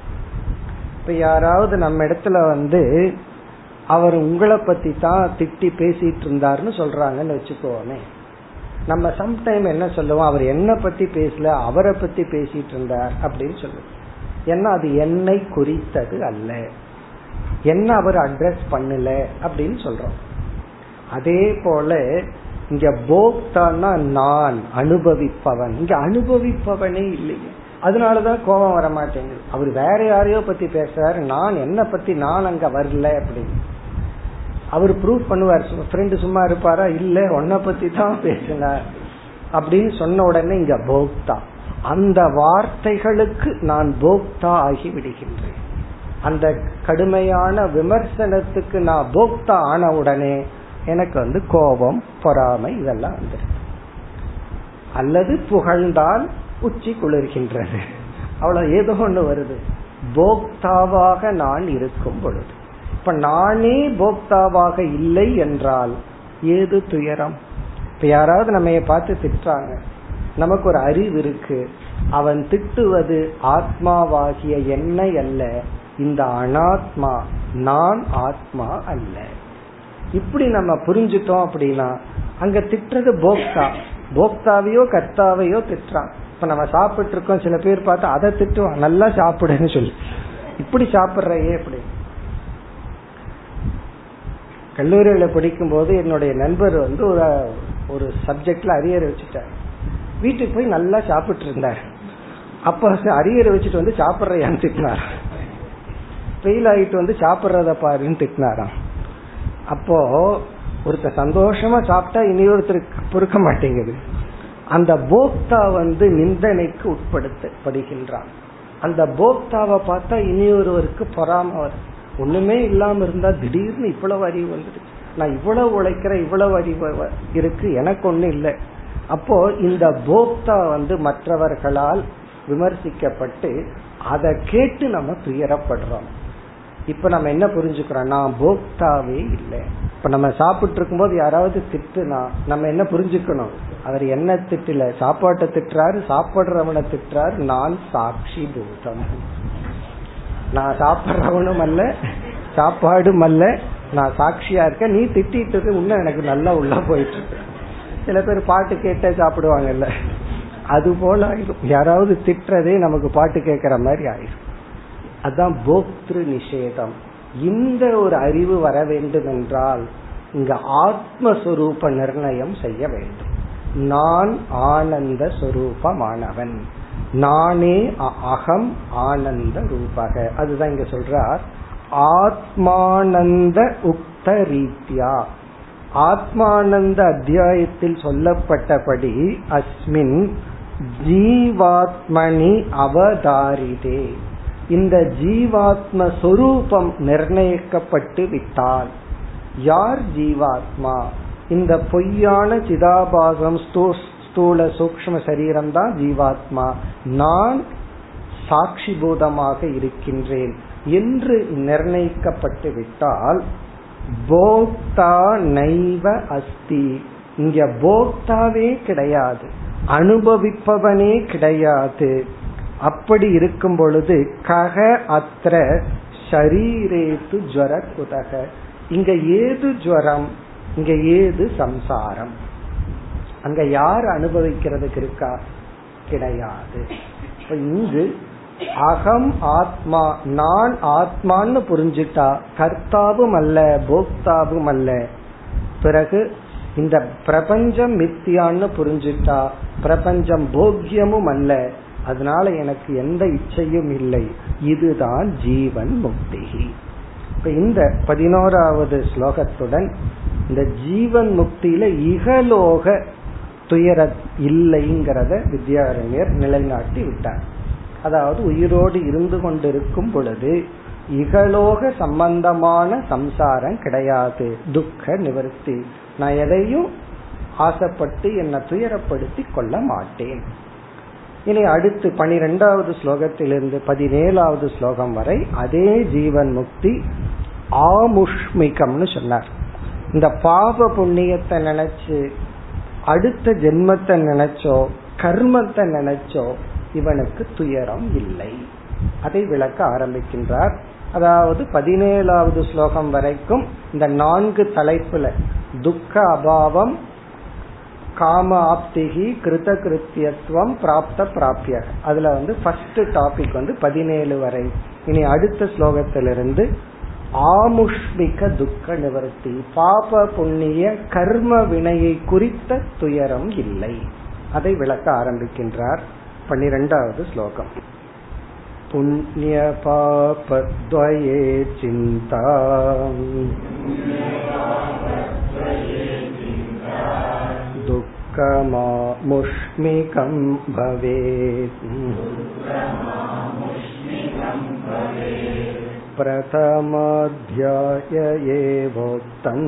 இப்ப யாராவது நம்ம இடத்துல வந்து அவர் உங்களை பத்தி தான் திட்டி பேசிட்டு இருந்தாருன்னு சொல்றாங்கன்னு வச்சுக்கோமே. நம்ம சம்டைம் என்ன சொல்லுவோம்? அவர் என்ன பத்தி பேசல அவரை பத்தி பேசிட்டு இருந்தார் அப்படின்னு சொல்லுவோம். ஏன்னா அது என்னை குறித்தது அல்ல. என்ன அவர் அட்ரஸ் பண்ணல அப்படின்னு சொல்றோம். அதே போல இங்க போக்தான்னா நான் அனுபவிப்பவன். இங்க அனுபவிப்பவனே இல்லையே. அதனாலதான் கோபம் வர மாட்டேங்குது அவர் வேற யாரையோ பத்தி பேசுறாரு. நான் என்ன பத்தி நான் அங்க வரல அப்படின்னு. அவர் ப்ரூவ் பண்ணுவார். ஃப்ரெண்டு சும்மா இருப்பாரா? இல்ல உன்னை பத்தி தான் பேசினார். அப்படின்னு சொன்ன உடனே இங்க போக்தா. அந்த வார்த்தைகளுக்கு நான் போக்தா ஆகி விடுகின்றேன் அந்த கடுமையான விமர்சனத்துக்கு நான் போக்தா ஆன உடனே எனக்கு வந்து கோபம் பொறாமை இதெல்லாம் வந்துருக்கு. அல்லது புகழ்ந்தால் உச்சி குளிர்கின்றது. அவ்வளவு ஏதோ ஒண்ணு வருது. போக்தாவாக நான் இருக்கும் பொழுது. இப்ப நானே போக்தாவாக இல்லை என்றால் ஏது துயரம்? இப்ப யாராவது நம்ம பார்த்து திட்டுறாங்க. நமக்கு ஒரு அறிவு இருக்கு. அவன் திட்டுவது ஆத்மாவாகிய என்னை அல்ல. இந்த அனாத்மா நான் ஆத்மா அல்ல. இப்படி நம்ம புரிஞ்சுட்டோம் அப்படின்னா அங்க திட்டுறது போக்தா. போக்தாவையோ கர்த்தாவையோ திட்டுறான். இப்ப நம்ம சாப்பிட்டு இருக்கோம் சில பேர் பார்த்தா அதை திட்டுவான். நல்லா சாப்பிடுன்னு சொல்லி. இப்படி சாப்பிட்றையே அப்படி. கல்லூரியில படிக்கும் போது என்னுடைய நண்பர் வந்து ஒரு ஒரு சப்ஜெக்ட்ல அரியர் வச்சுட்டார். வீட்டுக்கு போய் நல்லா சாப்பிட்டு இருந்தார் அப்ப அரியர் வச்சுட்டு வந்து சாப்பிட்றையான்னு திட்டினார். ஃபெயில் ஆகிட்டு வந்து சாப்பிட்றத பாருன்னு திட்டினாராம். அப்போ ஒருத்தர் சந்தோஷமா சாப்பிட்டா இனி ஒருத்தருக்கு பொறுக்க மாட்டேங்குது. அந்த போக்தா வந்து நிந்தனைக்கு உட்படுத்தப்படுகின்றான். அந்த போக்தாவை பார்த்தா இனி ஒருவருக்கு பொறாம வரும் ஒண்ணுமே இல்லாம இருந்தா திடீர்னு இவ்வளவு அறிவு வந்துடுச்சு. நான் இவ்வளவு உழைக்கிற இவ்வளவு அறிவு இருக்கு எனக்கு ஒண்ணு இல்லை. அப்போ இந்த போக்தா வந்து மற்றவர்களால் விமர்சிக்கப்பட்டு அதை கேட்டு நம்ம துயரப்படுறோம். இப்ப நம்ம என்ன புரிஞ்சுக்கிறோம்? நான் போக்தாவே இல்லை. இப்ப நம்ம சாப்பிட்டு இருக்கும்போது யாராவது திட்டுனா நம்ம என்ன புரிஞ்சுக்கணும்? அவர் என்ன திட்டல? சாப்பாட்டை திட்டுறாரு சாப்பிடுறவனை திட்டுறாரு. நான் சாட்சி பூதம். நான் சாப்பிட்றவனும் அல்ல சாப்பாடும் அல்ல. நான் சாட்சியா இருக்கேன். நீ திட்டிட்டு இன்னும் எனக்கு நல்லா உள்ள போயிட்டு இருக்கு. சில பேர் பாட்டு கேட்டே சாப்பிடுவாங்கல்ல. அது போல ஆயிரும் யாராவது திட்டுறதே நமக்கு பாட்டு கேட்கற மாதிரி ஆயிரும். அதான் போக்திரு நிஷேதம். இந்த ஒரு அறிவு வர வேண்டும் என்றால் இங்க ஆத்மஸ்வரூப நிர்ணயம் செய்ய வேண்டும். நான் ஆனந்த சுரூபமானவன். நானே அகம் ஆனந்த ரூபக. அதுதான் இங்க சொல்றார். ஆத்மானந்த உக்த ரீத்யா. ஆத்மானந்த அத்தியாயத்தில் சொல்லப்பட்டபடி அஸ்மின் ஜீவாத்மனி அவதாரிதே. இந்த ஜீவாத்ம சொரூபம் நிர்ணயிக்கப்பட்டு விட்டால் யார் ஜீவாத்மா? இந்த பொய்யான சிதாபாசம் ஸ்தூல சூக்ம சரீரம் தான் ஜீவாத்மா. நான் சாட்சி பூதமாக இருக்கின்றேன் என்று நிர்ணயிக்கப்பட்டு விட்டால் போக்தா நைவ அஸ்தி. இங்க போக்தாவே கிடையாது அனுபவிப்பவனே கிடையாது. அப்படி இருக்கும் பொழுது கக அத்திர ஷரீரேத்து ஜுவர குதக இங்க ஏது ஜுவரம் இங்க ஏது சம்சாரம்? அங்க யார் அனுபவிக்கிறதுக்கு இருக்கா? கிடையாது. இங்கு அகம் ஆத்மா நான் ஆத்மான்னு புரிஞ்சுட்டா கர்த்தாவும் அல்ல போக்தாவும் அல்ல. பிறகு இந்த பிரபஞ்சம் மித்தியான்னு புரிஞ்சுட்டா பிரபஞ்சம் போக்கியமும் அல்ல. அதனால எனக்கு எந்த இச்சையும் இல்லை. இதுதான் ஜீவன் முக்தி. இப்ப இந்த பதினோராவது ஸ்லோகத்துடன் இந்த ஜீவன் முக்தியில இகலோக துயர இல்லைங்கிறத வித்யாரண்யர் நிலைநாட்டி விட்டார். அதாவது உயிரோடு இருந்து கொண்டிருக்கும் பொழுது இகலோக சம்பந்தமான சம்சாரம் கிடையாது. துக்க நிவர்த்தி. நான் எதையும் ஆசைப்பட்டு என்னை துயரப்படுத்தி கொள்ள மாட்டேன். இனி அடுத்து பனிரெண்டாவது ஸ்லோகத்திலிருந்து பதினேழாவது ஸ்லோகம் வரை அதே ஜீவன் முக்தி ஆமுஷ்மிகம்னு சொன்னார். இந்த பாப புண்ணியத்தை நினைச்சு அடுத்த ஜென்மத்தை நினைச்சோ கர்மத்தை நினைச்சோ இவனுக்கு துயரம் இல்லை. அதை விளக்க ஆரம்பிக்கின்றார். அதாவது பதினேழாவது ஸ்லோகம் வரைக்கும் இந்த நான்கு தலைப்புல துக்க அபாவம் காம ஆப்திகி கிருத கிருத்தியத்துவம் பிராப்த பிராப்திய அதுல வந்து ஃபர்ஸ்ட் டாபிக் வந்து பதினேழு வரை இனி அடுத்த ஸ்லோகத்திலிருந்து ஆமுஷ்மிக துக்க நிவர்த்தி பாப புண்ணிய கர்ம வினையை குறித்த துயரம் இல்லை அதை விளக்க ஆரம்பிக்கின்றார் பன்னிரெண்டாவது ஸ்லோகம் पुण्यपापद्वये चिन्ता दुःखमामुष्मिकं भवेत् प्रथमाध्याय एवोक्तम्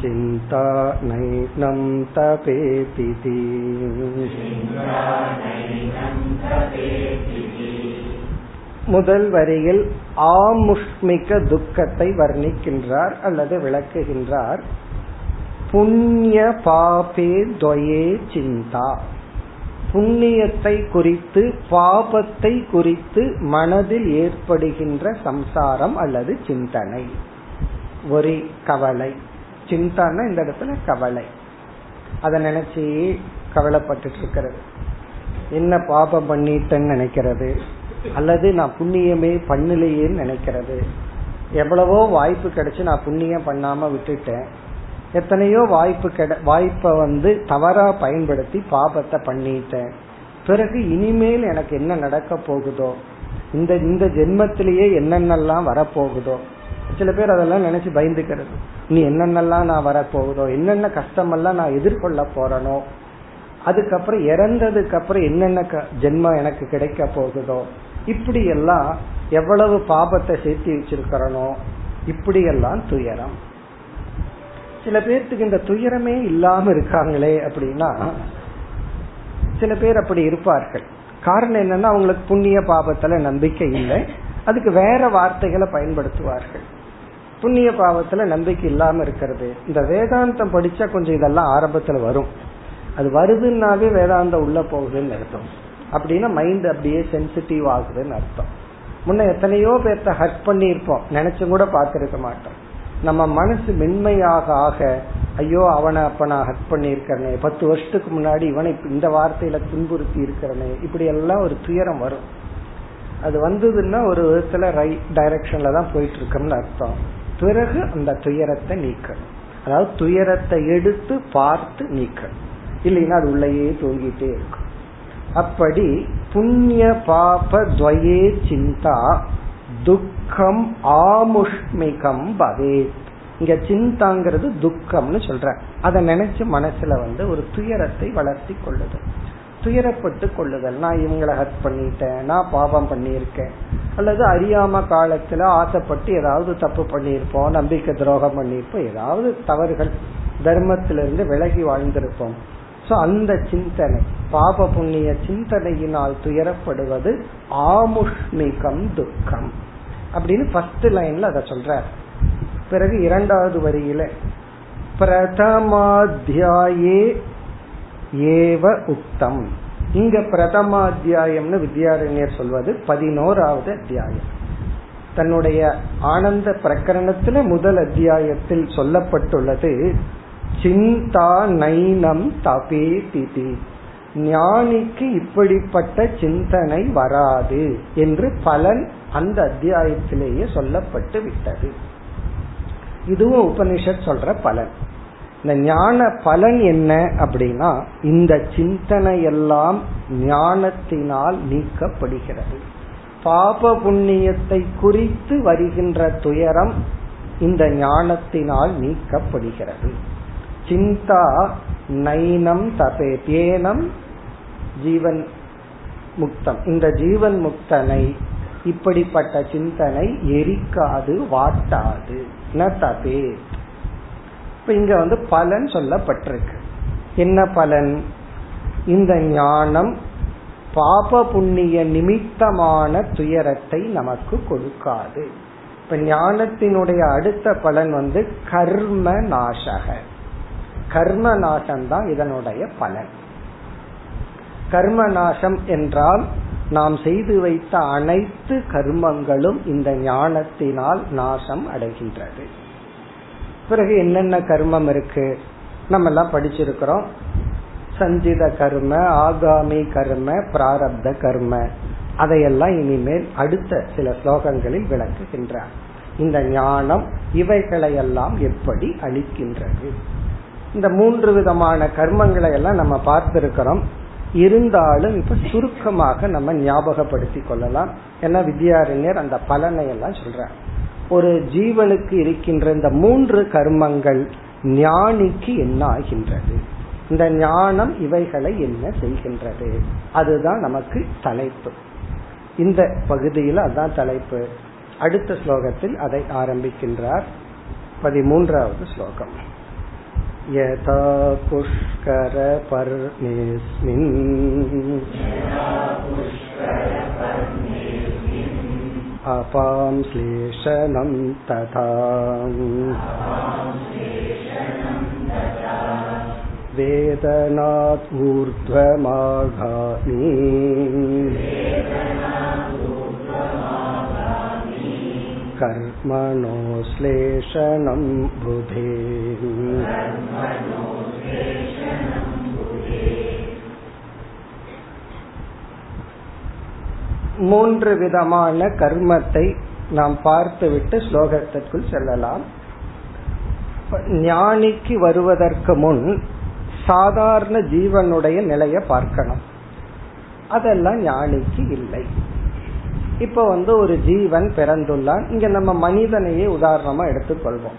चिन्ता नैनं तपेतिति முதல் வரியில் ஆமுஷ்மிக துக்கத்தை வர்ணிக்கின்றார் அல்லது விளக்குகின்றார். புண்ணிய பாபே துவயே சிந்தா. புண்ணியத்தை குறித்து பாபத்தை குறித்து மனதில் ஏற்படுகின்ற சம்சாரம் அல்லது சிந்தனை. ஒரு கவலை. சிந்தான்னா இந்த இடத்துல கவலை. அதை நினைச்சு கவலைப்பட்டு இருக்கிறது. என்ன பாபம் பண்ணிட்டேன்னு நினைக்கிறது? அல்லது நான் புண்ணியமே பண்ணலையேன்னு நினைக்கிறது. எவ்வளவோ வாய்ப்பு கிடைச்சு நான் புண்ணியம் பண்ணாம விட்டுட்டேன். எத்தனையோ வாய்ப்பு கிடை வாய்ப்பை வந்து தவறா பயன்படுத்தி பாபத்தை பண்ணிட்டேன். பிறகு இனிமேல் எனக்கு என்ன நடக்க போகுதோ இந்த இந்த ஜென்மத்திலேயே என்னென்னலாம் வரப்போகுதோ சில பேர் அதெல்லாம் நினைச்சு பயந்துக்கிறது. நீ என்னென்னலாம் நான் வரப்போகுதோ என்னென்ன கஷ்டமெல்லாம் நான் எதிர்கொள்ள போறனோ அதுக்கப்புறம் இறந்ததுக்கு அப்புறம் என்னென்ன ஜென்மம் எனக்கு கிடைக்க போகுதோ இப்படி எல்லாம் எவ்வளவு பாபத்தை சேர்த்து வச்சிருக்கிறனோ இப்படி எல்லாம் துயரம். சில பேர்த்துக்கு இந்த துயரமே இல்லாம இருக்காங்களே அப்படின்னா சில பேர் அப்படி இருப்பார்கள். காரணம் என்னன்னா அவங்களுக்கு புண்ணிய பாபத்துல நம்பிக்கை இல்லை. அதுக்கு வேற வார்த்தைகளை பயன்படுத்துவார்கள். புண்ணிய பாவத்துல நம்பிக்கை இல்லாம இருக்கிறது. இந்த வேதாந்தம் படிச்சா கொஞ்சம் இதெல்லாம் ஆரம்பத்துல வரும். அது வருதுன்னாவே வேதாந்தம் உள்ள போகுதுன்னு அர்த்தம். அப்படின்னா மைண்ட் அப்படியே சென்சிட்டிவ் ஆகுதுன்னு அர்த்தம். முன்ன எத்தனையோ பேர்த்த ஹர்ட் பண்ணியிருப்போம். நினைச்சும் கூட பார்த்துருக்க மாட்டோம். நம்ம மனசு மென்மையாக ஆக ஐயோ அவனை அப்ப நான் ஹர்ட் பண்ணியிருக்கிறனே பத்து வருஷத்துக்கு முன்னாடி இவனை இந்த வார்த்தையில துன்புறுத்தி இருக்கிறனே இப்படி எல்லாம் ஒரு துயரம் வரும். அது வந்ததுன்னா ஒரு விதத்துல ரைட் டைரக்ஷன்ல தான் போயிட்டு இருக்கோம்னு அர்த்தம். பிறகு அந்த துயரத்தை நீக்கணும். அதாவது துயரத்தை எடுத்து பார்த்து நீக்கணும். இல்லைன்னா அது உள்ளேயே தூங்கிட்டே இருக்கும். அப்படி புண்ணிய பாப துவயே சிந்தா துக்கம் ஆமுஷ்மிகம் பவே. இங்க சிந்தாங்கிறது துக்கம்னு சொல்ற. அதை நினைச்சு மனசுல வந்து ஒரு துயரத்தை வளர்த்தி கொள்ளுது. துயரப்பட்டு கொள்ளுதல். நான் இவங்களை ஹர்ட் பண்ணிட்டேன் நான் பாபம் பண்ணியிருக்கேன். அல்லது அறியாம காலத்துல ஆசைப்பட்டு ஏதாவது தப்பு பண்ணியிருப்போம் நம்பிக்கை துரோகம் பண்ணியிருப்போம் ஏதாவது தவறுகள் தர்மத்திலிருந்து விலகி வாழ்ந்திருப்போம். சோ அந்த சிந்தனை. பாப புண்ணிய சிந்தனையினால் துயரப்படுவது ஆமுஷ்மிகம் துக்கம். அப்படின்னு ஃபர்ஸ்ட் லைன்ல அத சொல்ற பிறகு இரண்டாவது வரியில பிரதமாத்தியாயே ஏவ உக்தம். இங்க பிரதமாத்தியாயம்னு வித்யாரண்யர் சொல்வது பதினோராவது அத்தியாயம். தன்னுடைய ஆனந்த பிரகரணத்துல முதல் அத்தியாயத்தில் சொல்லப்பட்டுள்ளது சிந்தா நைனம் தபே திதி ஞானிக்கு இப்படிப்பட்ட சிந்தனை வராது என்று பலன் அந்த அத்தியாயத்திலேயே சொல்லப்பட்டு விட்டது. இதுவும் உபனிஷத் சொல்ற பலன். இந்த ஞான பலன் என்ன அப்படின்னா இந்த சிந்தனை எல்லாம் ஞானத்தினால் நீக்கப்படுகிறது. பாப புண்ணியத்தை குறித்து வருகின்ற துயரம் இந்த ஞானத்தினால் நீக்கப்படுகிறது. சிந்தா நைனம் தபே தேனம் ஜீவன் முக்தம். இந்த ஜீவன் முக்தனை இப்படிப்பட்ட சிந்தனை எரிக்காது வாட்டாது. ந தபே இப்ப இங்க வந்து பலன் சொல்லப்பட்டிருக்கு. என்ன பலன்? இந்த ஞானம் பாப புண்ணிய நிமித்தமான துயரத்தை நமக்கு கொடுக்காது. இப்ப ஞானத்தினுடைய அடுத்த பலன் வந்து கர்ம நாசக. கர்ம நாசம் தான் இதனுடைய பலன். கர்ம நாசம் என்றால் நாம் செய்து வைத்த அனைத்து கர்மங்களும் இந்த ஞானத்தினால் நாசம் அடைகின்றது. பிறகு என்னென்ன கர்மம் இருக்கு? நம்ம எல்லாம் படிச்சிருக்கிறோம். சஞ்சித கர்ம ஆகாமி கர்ம பிராரப்த கர்ம. அதையெல்லாம் இனிமேல் அடுத்த சில ஸ்லோகங்களில் விளக்குகின்றார். இந்த ஞானம் இவைகளையெல்லாம் எப்படி அளிக்கின்றது? இந்த மூன்று விதமான கர்மங்களை எல்லாம் நம்ம பார்த்திருக்கிறோம். இருந்தாலும் இப்ப சுருக்கமாக நம்ம ஞாபகப்படுத்தி கொள்ளலாம். ஏன்னா வித்யாரண்யர் அந்த பலனை எல்லாம் சொல்ற ஒரு ஜீவனுக்கு இருக்கின்ற இந்த மூன்று கர்மங்கள் ஞானிக்கு என்ன ஆகின்றது இந்த ஞானம் இவைகளை என்ன செய்கின்றது? அதுதான் நமக்கு தலைப்பு. இந்த பகுதியில் அதுதான் தலைப்பு. அடுத்த ஸ்லோகத்தில் அதை ஆரம்பிக்கின்றார். பதிமூன்றாவது ஸ்லோகம். यथा पुष्करपर्णेऽस्मिन् अपां श्लेषणं तथा वेदनात् ऊर्ध्वमाघामि कर्मणो श्लेषणं बुधे மூன்று விதமான கர்மத்தை நாம் பார்த்துவிட்டு ஸ்லோகத்திற்குள் செல்லலாம் ஞானிக்கு வருவதற்கு முன் சாதாரண ஜீவனுடைய நிலைய பார்க்கணும் அதெல்லாம் ஞானிக்கு இல்லை இப்ப வந்து ஒரு ஜீவன் பிறந்துள்ளான். இங்க நம்ம மனிதனையே உதாரணமா எடுத்துக்கொள்வோம்.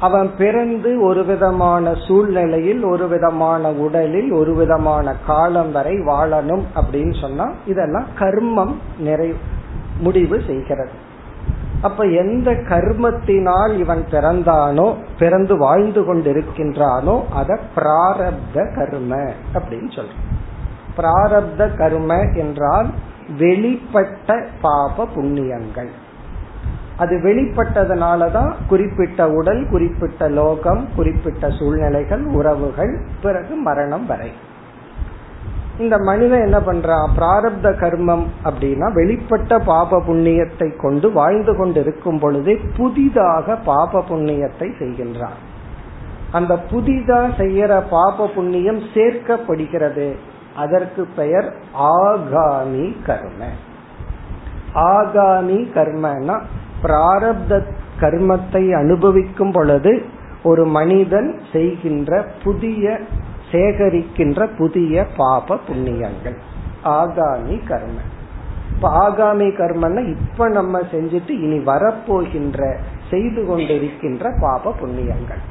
அவன் பிறந்து ஒரு விதமான சூழ்நிலையில் ஒரு விதமான உடலில் ஒரு விதமான காலம் வரை வாழணும் அப்படின்னு சொன்னா இதெல்லாம் கர்மம் நிறை முடிவு செய்கிறது. அப்ப எந்த கர்மத்தினால் இவன் பிறந்தானோ பிறந்து வாழ்ந்து கொண்டிருக்கின்றானோ அத பிராரப்த கர்ம அப்படின்னு சொல்றோம். பிராரப்த கர்ம என்றால் வெளிப்பட்ட பாப புண்ணியங்கள். அது வெளிப்பட்டதுனாலதான் குறிப்பிட்ட உடல் குறிப்பிட்ட லோகம் குறிப்பிட்ட சூழ்நிலைகள் உறவுகள் பிறகு மரணம் வரை. இந்த மனிதன் என்ன பண்றான்? பிராரப்த கர்மம் அப்படின்னா வெளிப்பட்ட பாப புண்ணியத்தை கொண்டு வாழ்ந்து கொண்டு இருக்கும் பொழுதே புதிதாக பாப புண்ணியத்தை செய்கின்றான். அந்த புதிதா செய்யற பாப புண்ணியம் சேர்க்கப்படுகிறது. அதற்கு பெயர் ஆகாமி கர்ம. ஆகாமி கர்மனா பிராரப்த கர்மத்தை அனுபவிக்கும் பொழுது ஒரு மனிதன் செய்கின்ற புதிய சேகரிக்கின்ற புதிய பாப புண்ணியங்கள். ஆகாமி கர்ம. இப்ப ஆகாமி கர்மன்னா இப்ப நம்ம செஞ்சுட்டு இனி வரப்போகின்ற செய்து கொண்டிருக்கின்ற பாப புண்ணியங்கள்.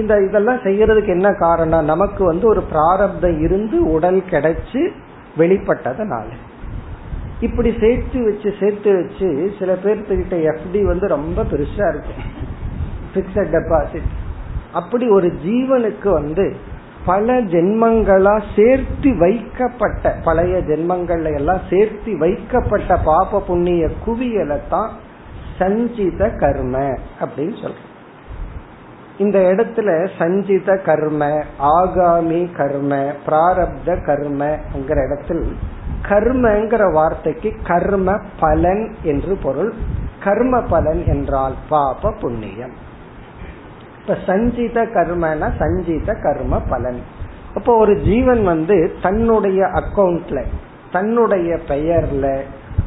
இந்த இதெல்லாம் செய்யறதுக்கு என்ன காரணம் நமக்கு வந்து ஒரு பிராரப்தம் இருந்து உடல் கிடைச்சு வெளிப்பட்டதுனால. இப்படி சேர்த்து வச்சு சேர்த்து வச்சு சில பேர்த்துக்கிட்ட எஃப்டி வந்து ரொம்ப பெருசா இருக்கு. பிக்சட் டெபாசிட் அப்படி ஒரு ஜீவனுக்கு வந்து பல ஜென்மங்களா சேர்த்து வைக்கப்பட்ட பழைய ஜென்மங்கள்ல எல்லாம் சேர்த்து வைக்கப்பட்ட பாப புண்ணிய குவியலை தான் சஞ்சித கர்ம அப்படின்னு சொல்ற இந்த இடத்துல சஞ்சித கர்ம ஆகாமி கர்ம பிராரப்த கர்மங்கிற இடத்தில் கர்மங்கிற வார்த்தைக்கு கர்ம பலன் என்று பொருள். கர்ம பலன் என்றால் பாப புண்ணியம். இப்ப சஞ்சித கர்மனா சஞ்சித கர்ம பலன். அப்போ ஒரு ஜீவன் வந்து தன்னுடைய அக்கவுண்ட்ல தன்னுடைய பெயர்ல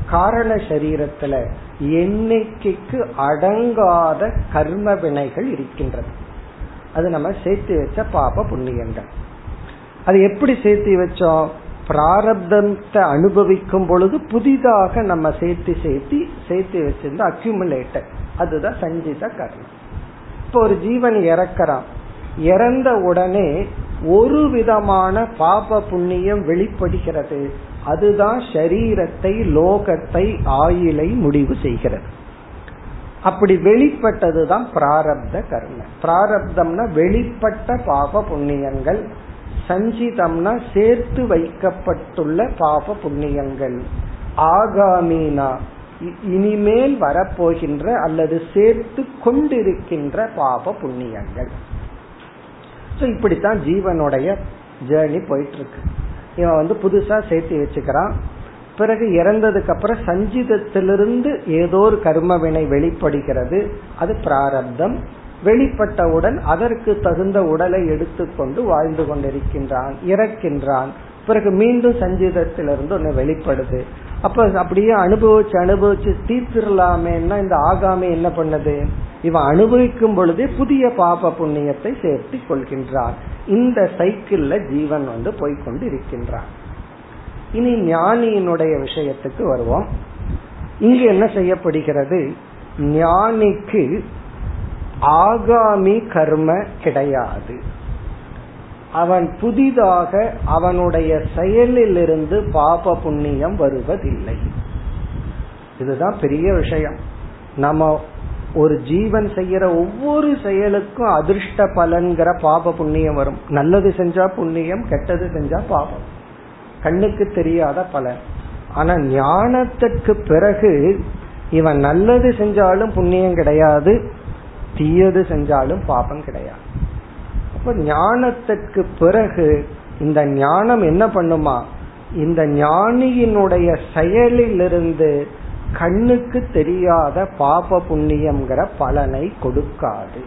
காரண சரீரத்துல எண்ணிக்கைக்கு அடங்காத கர்ம வினைகள் இருக்கின்றது. அது நம்ம சேர்த்து வச்ச பாப புண்ணியங்கள். அது எப்படி சேர்த்து வச்சோம்? பிராரப்தத்தை அனுபவிக்கும் பொழுது புதிதாக நம்ம சேர்த்து சேர்த்து சேர்த்து வச்சிருந்த அக்யூமுலேட்டர் அதுதான் சஞ்சித கர்மம். இப்போ ஒரு ஜீவன் இறக்கிறான். இறந்த உடனே ஒரு விதமான பாப புண்ணியம் வெளிப்படுகிறது. அதுதான் சரீரத்தை லோகத்தை ஆயிலை முடிவு செய்கிறது. அப்படி வெளிப்பட்டதுதான் பிராரப்த கர்ம. பிராரப்தம்னா வெளிப்பட்ட பாப புண்ணியங்கள். சஞ்சிதம்னா சேர்த்து வைக்கப்பட்டுள்ள பாப புண்ணியங்கள். ஆகாமீனா இனிமேல் வரப்போகின்ற அல்லது சேர்த்து கொண்டிருக்கின்ற பாப புண்ணியங்கள். இப்படித்தான் ஜீவனுடைய ஜேர்னி போயிட்டு இருக்கு. இவன் வந்து புதுசா சேர்த்து வச்சுக்கிறான். பிறகு இறந்ததுக்கு அப்புறம் சஞ்சிதத்திலிருந்து ஏதோ ஒரு கர்ம வினை வெளிப்படுகிறது. அது பிராரப்தம். வெளிப்பட்டவுடன் அதற்கு தகுந்த உடலை எடுத்துக்கொண்டு வாழ்ந்து கொண்டிருக்கின்றான் இறக்கின்றான். பிறகு மீண்டும் சஞ்சீதத்திலிருந்து ஒன்னு வெளிப்படுது. அப்ப அப்படியே அனுபவிச்சு அனுபவிச்சு தீர்த்திடலாமேன்னா இந்த ஆகாமி என்ன பண்ணது? இவன் அனுபவிக்கும் பொழுதே புதிய பாப புண்ணியத்தை சேர்த்து கொள்கின்றான். இந்த சைக்கிள்ல ஜீவன் வந்து போய்கொண்டு இருக்கின்றான் இனி ஞானியினுடைய விஷயத்துக்கு வருவோம். இங்கு என்ன செய்யப்படுகிறது? ஞானிக்கு ஆகாமி கர்ம கிடையாது. அவன் புதிதாக அவனுடைய செயலிலிருந்து பாப புண்ணியம் வருவதில்லை. இதுதான் பெரிய விஷயம். நம்ம ஒரு ஜீவன் செய்யற ஒவ்வொரு செயலுக்கும் அதிர்ஷ்ட பலன்கிற பாப புண்ணியம் வரும். நல்லது செஞ்சா புண்ணியம் கெட்டது செஞ்சா பாபம். கண்ணுக்கு தெரியாத பலன். ஆனா ஞானத்திற்கு பிறகு இவன் நல்லது செஞ்சாலும் புண்ணியம் கிடையாது தீயது செஞ்சாலும் பாபம் கிடையாது. அப்ப ஞானத்துக்கு பிறகு இந்த ஞானம் என்ன பண்ணுமா? இந்த ஞானியினுடைய செயலிலிருந்து கண்ணுக்கு தெரியாத பாப புண்ணியம்ங்கிற பலனை கொடுக்காது.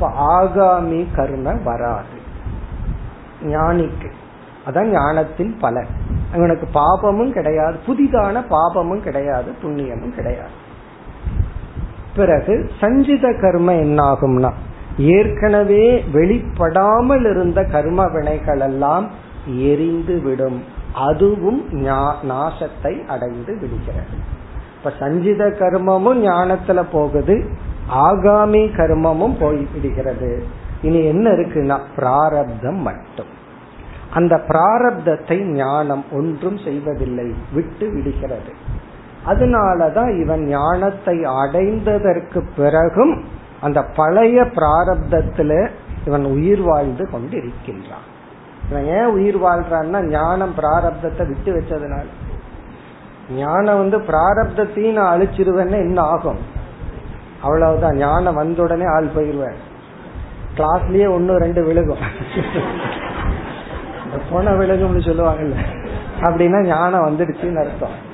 ஆகாமி கர்ம வராது. ஞானிக்கு. அதான் ஞானத்தின் பலன். இவனுக்கு பாபமும் கிடையாது புதிதான பாபமும் கிடையாது புண்ணியமும் கிடையாது. பிறகு சஞ்சித கர்ம என்னாகும்னா ஏற்கனவே வெளிப்படாமல் இருந்த கர்ம வினைகள் எல்லாம் எரிந்து விடும். அதுவும் நாசத்தை அடைந்து விடுகிறது. இப்ப சஞ்சித கர்மமும் ஞானத்துல போகுது ஆகாமி கர்மமும் போய் விடுகிறது. இனி என்ன இருக்குன்னா பிராரப்தம் மட்டும். அந்த பிராரப்தத்தை ஞானம் ஒன்றும் செய்வதில்லை விட்டு விடுகிறது. அதனாலதான் இவன் ஞானத்தை அடைந்ததற்கு பிறகும் அந்த பழைய பிராரப்தத்துல இவன் உயிர் வாழ்ந்து கொண்டு இருக்கின்றான் இவன் ஏன் உயிர் வாழ்றான்னா ஞானம் பிராரப்தத்தை விட்டு வச்சதுனால. ஞானம் வந்து பிராரப்தத்தையும் நான் அழிச்சிருவேன்னு என்ன ஆகும்? அவ்வளவுதான் ஞானம் வந்த உடனே ஆள் போயிருவேன். கிளாஸ்லயே ஒன்னு ரெண்டு விழுகும். போன விழுகும்னு சொல்லுவாங்கல்ல அப்படின்னா ஞானம் வந்துடுச்சுன்னு அர்த்தம்.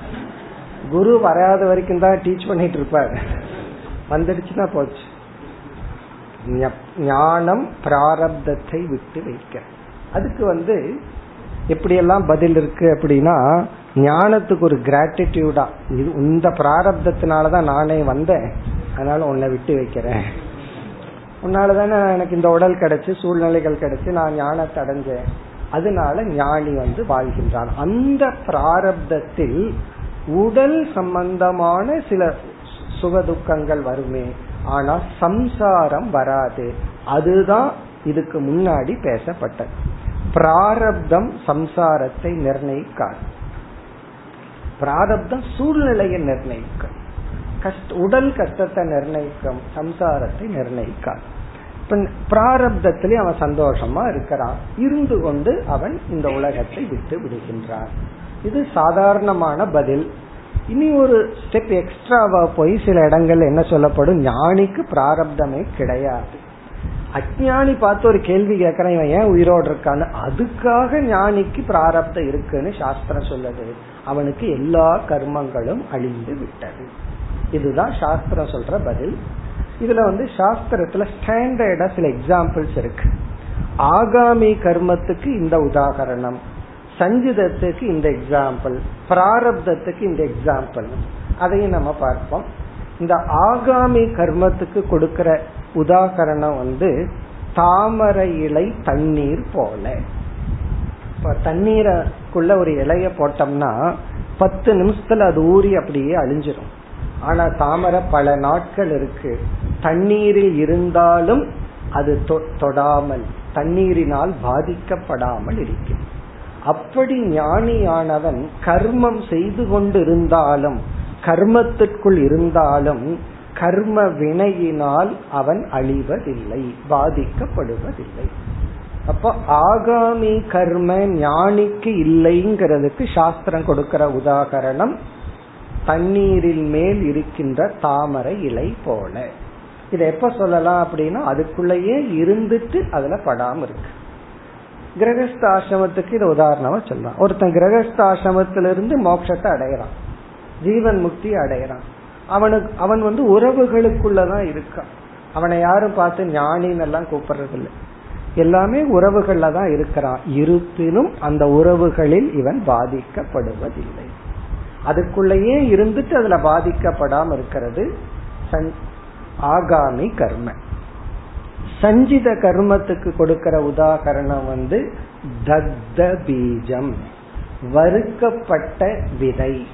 குரு வராத வரைக்கும் தான் டீச் பண்ணிட்டு இருப்பாரு. வந்துடுச்சுன்னா போச்சு. ஞானம் பிராரப்தத்தை விட்டு வைக்க. அதுக்கு வந்து எப்படியெல்லாம் பதில் இருக்கு அப்படின்னா ஞானத்துக்கு ஒரு கிராட்டிடியூடா இது இந்த பிராரப்தத்தினாலதான் நானே வந்தேன். அதனால உன்னை விட்டு வைக்கிறேன். உன்னால தானே எனக்கு இந்த உடல் கிடைச்சு சூழ்நிலைகள் கிடைச்சு நான் ஞானத்தை அடைஞ்சேன். அதனால ஞானி வந்து வாழ்கின்றான். அந்த பிராரப்தத்தில் உடல் சம்பந்தமான சில சுகதுக்கங்கள் வருமே. ஆனா சம்சாரம் வராது. அதுதான் இதுக்கு முன்னாடி பேசப்பட்டது. பிராரப்தம் சம்சாரத்தை நிர்ணயிக்காது. பிராரப்தம் சூழ்நிலையை நிர்ணயிக்கும் கஷ்ட உடல் கஷ்டத்தை நிர்ணயிக்கும் சம்சாரத்தை நிர்ணயிக்காது. பிராரப்தத்திலே அவன் சந்தோஷமா இருக்கிறான். இருந்து கொண்டு அவன் இந்த உலகத்தை விட்டு விடுகின்றான். இது சாதாரணமான பதில். இனி ஒரு ஸ்டெப் எக்ஸ்ட்ராவா போய் சில இடங்கள்ல என்ன சொல்லப்படும்? ஞானிக்கு பிராரப்தமே கிடையாது. அஜானி பார்த்து ஒரு கேள்வி கேட்கறேன் இவன் ஏன் உயிரோடு இருக்கான்னு? அதுக்காக ஞானிக்கு பிராரப்தம் இருக்குன்னு சாஸ்திரம் சொல்லுது. அவனுக்கு எல்லா கர்மங்களும் அழிந்து விட்டது. இதுதான் சாஸ்திரம் சொல்ற பதில். இதுல வந்து சாஸ்திரத்துல ஸ்டாண்டர்டா சில எக்ஸாம்பிள்ஸ் இருக்கு. ஆகாமி கர்மத்துக்கு இந்த உதாகரணம் சஞ்சிதத்துக்கு இந்த எக்ஸாம்பிள் பிராரப்தத்துக்கு இந்த எக்ஸாம்பிள் அதையும் நம்ம பார்ப்போம். இந்த ஆகாமி கர்மத்துக்கு கொடுக்கிற உதாகரணம் வந்து தாமரை இலை தண்ணீர் போல. இப்ப தண்ணீருக்குள்ள ஒரு இலைய போட்டோம்னா பத்து நிமிஷத்துல அது ஊறி அப்படியே அழிஞ்சிரும். ஆனா தாமரை பல நாட்கள் இருக்கு. தண்ணீரில் இருந்தாலும் அது தொடாமல் தண்ணீரினால் பாதிக்கப்படாமல் இருக்கும். அப்படி ஞானியானவன் கர்மம் செய்து கொண்டு இருந்தாலும் கர்மத்திற்குள் இருந்தாலும் கர்ம வினையினால் அவன் அழிவதில்லை பாதிக்கப்படுவதில்லை. அப்ப ஆகாமி கர்ம ஞானிக்கு இல்லைங்கிறதுக்கு சாஸ்திரம் கொடுக்கிற உதாகரணம் தண்ணீரில் மேல் இருக்கின்ற தாமரை இலை போல. இதை எப்ப சொல்லலாம் அப்படின்னா அதுக்குள்ளேயே இருந்துட்டு அதுல படாம இருக்கு. கிரகஸ்த ஆசிரமத்துக்கு இதை உதாரணமா சொல்லலாம். ஒருத்தன் கிரகஸ்த ஆசிரமத்திலிருந்து மோட்சத்தை அடையிறான் ஜீவன் முக்தி அடையிறான் அவனுக்கு அவன் வந்து உறவுகளுக்குள்ளதான் இருக்கான். அவனை யாரும் பார்த்து ஞானின்னு எல்லாம் கூப்பிடுறது இல்லை எல்லாமே உறவுகள்ல தான் இருக்கிறான். இருப்பினும் அந்த உறவுகளில் இவன் பாதிக்கப்படுவதில்லை. அதுக்குள்ளேயே இருந்துட்டு அதுல பாதிக்கப்படாம இருக்கிறது ஆகாமி கர்ம. சஞ்சித கர்மத்துக்கு கொடுக்கிற உதாகரணம் வந்து தக்த பீஜம் வறுக்கப்பட்ட விதை.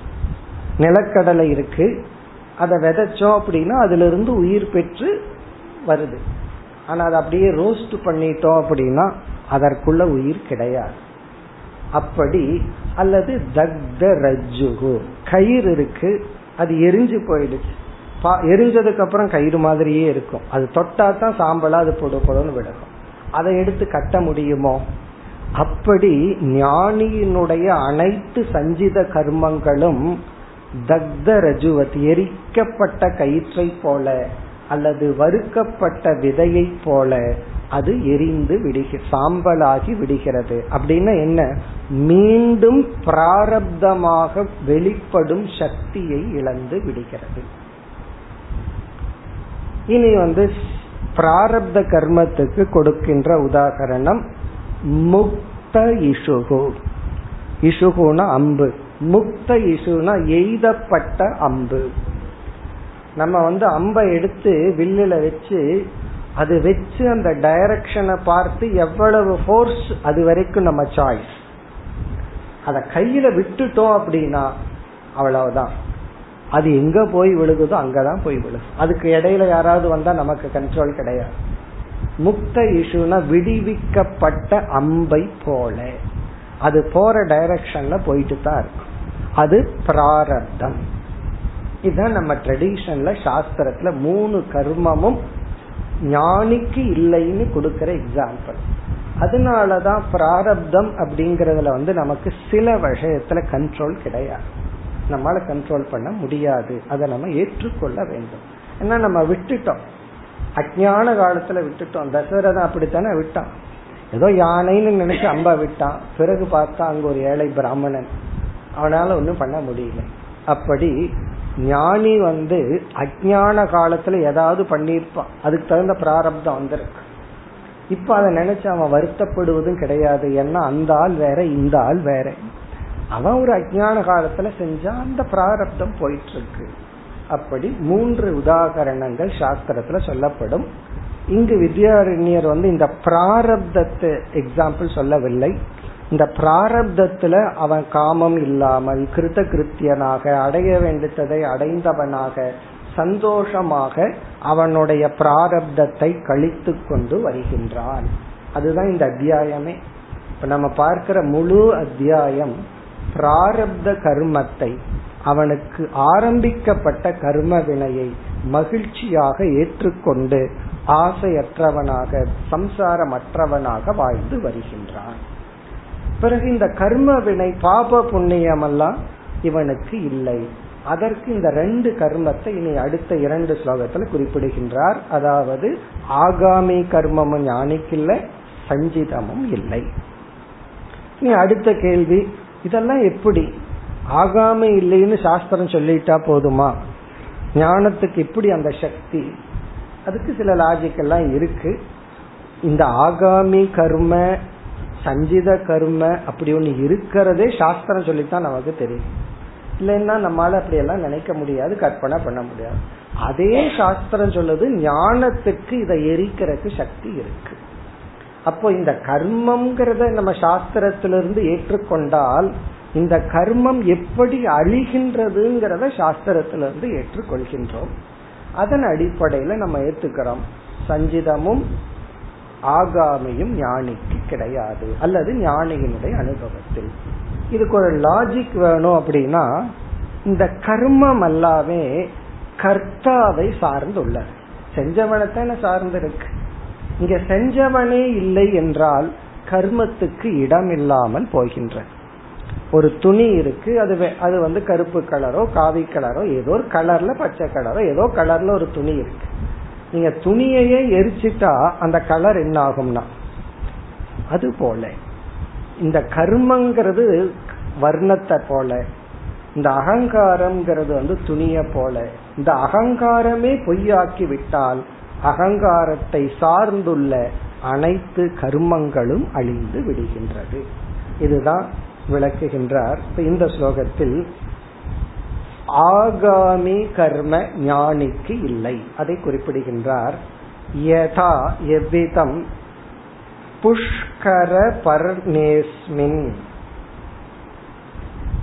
நிலக்கடலை இருக்கு அதை விதைச்சோம் அப்படின்னா அதுல இருந்து உயிர் பெற்று வருது. ஆனா அதை அப்படியே ரோஸ்ட் பண்ணிட்டோம் அப்படின்னா அதற்குள்ள உயிர் கிடையாது. அப்படி அல்லது தக்த ரஜுகு கயிறு இருக்கு அது எரிஞ்சு போயிடுச்சு. எரிஞ்சதுக்கு அப்புறம் கயிறு மாதிரியே இருக்கும். அது தொட்டா தான் சாம்பலா அது பொடு பொடுன்னு விடணும் அதை எடுத்து கட்ட முடியுமோ? அப்படி ஞானியினுடைய அனைத்து சஞ்சித கர்மங்களும் தக்த ரஜுவத் எரிக்கப்பட்ட கயிற்றை போல அல்லது வறுக்கப்பட்ட விதையை போல அது எரிந்து விடுக சாம்பலாகி விடுகிறது. அப்படின்னா என்ன? மீண்டும் பிராரப்தமாக வெளிப்படும் சக்தியை இழந்து விடுகிறது. இனி வந்து பிராரப்த கர்மத்துக்கு கொடுக்கின்ற உதாகரணம் முக்த இசுகு இசுகுனா அம்பு. முக்த இசுனா எய்தப்பட்ட அம்பு. நம்ம வந்து அம்பை எடுத்து வில்லுல வச்சு அது வச்சு அந்த டைரக்ஷனை பார்த்து எவ்வளவு ஃபோர்ஸ் அது வரைக்கும் நம்ம சாய்ஸ் அதை கையில விட்டுட்டோம் அப்படின்னா அவ்வளவுதான். அது எங்க போய் விழுகுதோ அங்கதான் போய் விழுகு அதுக்கு இடையில யாராவது வந்தா நமக்கு கண்ட்ரோல் கிடையாது. முக்த இஷுனா விடுவிக்கப்பட்ட அம்பை போல. அது போற டைரக்ஷன்ல போயிட்டு தான் இருக்கும். அது பிராரப்தம். இதுதான் நம்ம ட்ரெடிஷன்ல சாஸ்திரத்துல மூணு கர்மமும் ஞானிக்கு இல்லைன்னு கொடுக்கிற எக்ஸாம்பிள் அதனாலதான் பிராரப்தம் அப்படிங்கறதுல வந்து நமக்கு சில விஷயத்துல கண்ட்ரோல் கிடையாது. நம்மால கண்ட்ரோல் பண்ண முடியாது. அதை நம்ம ஏற்றுக்கொள்ள வேண்டும். ஏன்னா நம்ம விட்டுட்டோம். அஜான காலத்துல விட்டுட்டோம். தசரதன் அப்படித்தானே விட்டான். ஏதோ யானைன்னு நினைச்சு அம்பா விட்டான். பிறகு பார்த்தா அங்க ஒரு ஏழை பிராமணன். அவனால ஒன்றும் பண்ண முடியல. அப்படி ஞானி வந்து அஜான காலத்துல ஏதாவது பண்ணியிருப்பான். அதுக்கு தகுந்த பிராரப்தம் வந்திருக்கு. இப்ப அதை நினைச்சு அவன் வருத்தப்படுவதும் கிடையாது. ஏன்னா அந்த ஆள் வேற இந்த ஆள் வேற. அவன் ஒரு அஜான காலத்துல செஞ்சா அந்த பிராரப்தம் போயிட்டு இருக்கு அப்படி மூன்று உதாகரணங்கள் சாஸ்திரத்துல சொல்லப்படும். இங்கு வித்யாரண்யர் வந்து இந்த பிராரப்தத்தை எக்ஸாம்பிள் சொல்லவில்லை. இந்த பிராரப்தத்துல அவன் காமம் இல்லாமல் கிருத்த கிருத்தியனாக அடைய வேண்டியதை அடைந்தவனாக சந்தோஷமாக அவனுடைய பிராரப்தத்தை கழித்து கொண்டு வருகின்றான். அதுதான் இந்த அத்தியாயமே. இப்ப நம்ம பார்க்கிற முழு அத்தியாயம் பிராரப்த கர்மத்தை அவனுக்கு ஆரம்பிக்கப்பட்ட கர்ம வினையை மகிழ்ச்சியாக ஏற்றுக்கொண்டு ஆசையற்றவனாக சம்சாரமற்றவனாக வாழ்ந்து வருகின்றான். பிறகு இந்த கர்ம வினை பாப புண்ணியம் எல்லாம் இவனுக்கு இல்லை. அதற்கு இந்த ரெண்டு கர்மத்தை இனி அடுத்த இரண்டு ஸ்லோகத்துல குறிப்பிடுகின்றார். அதாவது ஆகாமி கர்மமும் ஞானிக்கில்லை சஞ்சிதமும் இல்லை. இனி அடுத்த கேள்வி இதெல்லாம் எப்படி? ஆகாமி இல்லைன்னு சாஸ்திரம் சொல்லிட்டா போதுமா? ஞானத்துக்கு எப்படி அந்த சக்தி? அதுக்கு சில லாஜிக் எல்லாம் இருக்கு. இந்த ஆகாமி கர்ம சஞ்சித கர்ம அப்படி ஒண்ணு இருக்கிறதே சாஸ்திரம் சொல்லித்தான் நமக்கு தெரியும். இல்லைன்னா நம்மளால அப்படி எல்லாம் நினைக்க முடியாது கற்பனை பண்ண முடியாது. அதே சாஸ்திரம் சொல்லுது ஞானத்துக்கு இதை எரிக்கிறதுக்கு சக்தி இருக்கு. அப்போ இந்த கர்மம்ங்கிறத நம்ம சாஸ்திரத்திலிருந்து ஏற்றுக்கொண்டால் இந்த கர்மம் எப்படி அழிகின்றதுங்கிறத சாஸ்திரத்திலிருந்து ஏற்றுக்கொள்கின்றோம். அதன் அடிப்படையில நம்ம ஏத்துக்கிறோம். சஞ்சிதமும் ஆகாமியும் ஞானிக்கு கிடையாது. அல்லது ஞானியினுடைய அனுபவத்தில். இதுக்கு ஒரு லாஜிக் வேணும் அப்படின்னா இந்த கர்மம் அல்லாமே கர்த்தாவை சார்ந்துள்ள. செஞ்சவனத்தான சார்ந்திருக்கு. இங்க செஞ்சவனே இல்லை என்றால் கர்மத்துக்கு இடம் இல்லாமல் போகின்ற. ஒரு துணி இருக்கு அது அது வந்து கருப்பு கலரோ காவி கலரோ ஏதோ ஒரு கலர்ல பச்சை கலரோ ஏதோ கலர்ல ஒரு துணி இருக்கு. நீங்க துணியையே எரிச்சிட்டா அந்த கலர் என்ன ஆகும்னா அது போல இந்த கர்மங்கிறது வர்ணத்தை போல. இந்த அகங்காரம்ங்கிறது வந்து துணிய போல. இந்த அகங்காரமே பொய்யாக்கி விட்டால் அகங்காரத்தை சார்ந்துள்ள அனைத்து கர்மங்களும் அழிந்து விடுகின்றது. இதுதான் விளக்குகின்றார். இந்த ஸ்லோகத்தில் ஆகாமி கர்ம ஞானிக்கு இல்லை. அதை குறிப்பிடுகின்றார். யதா எவ்விதம்? புஷ்கர பர்ணேஸ்மின்.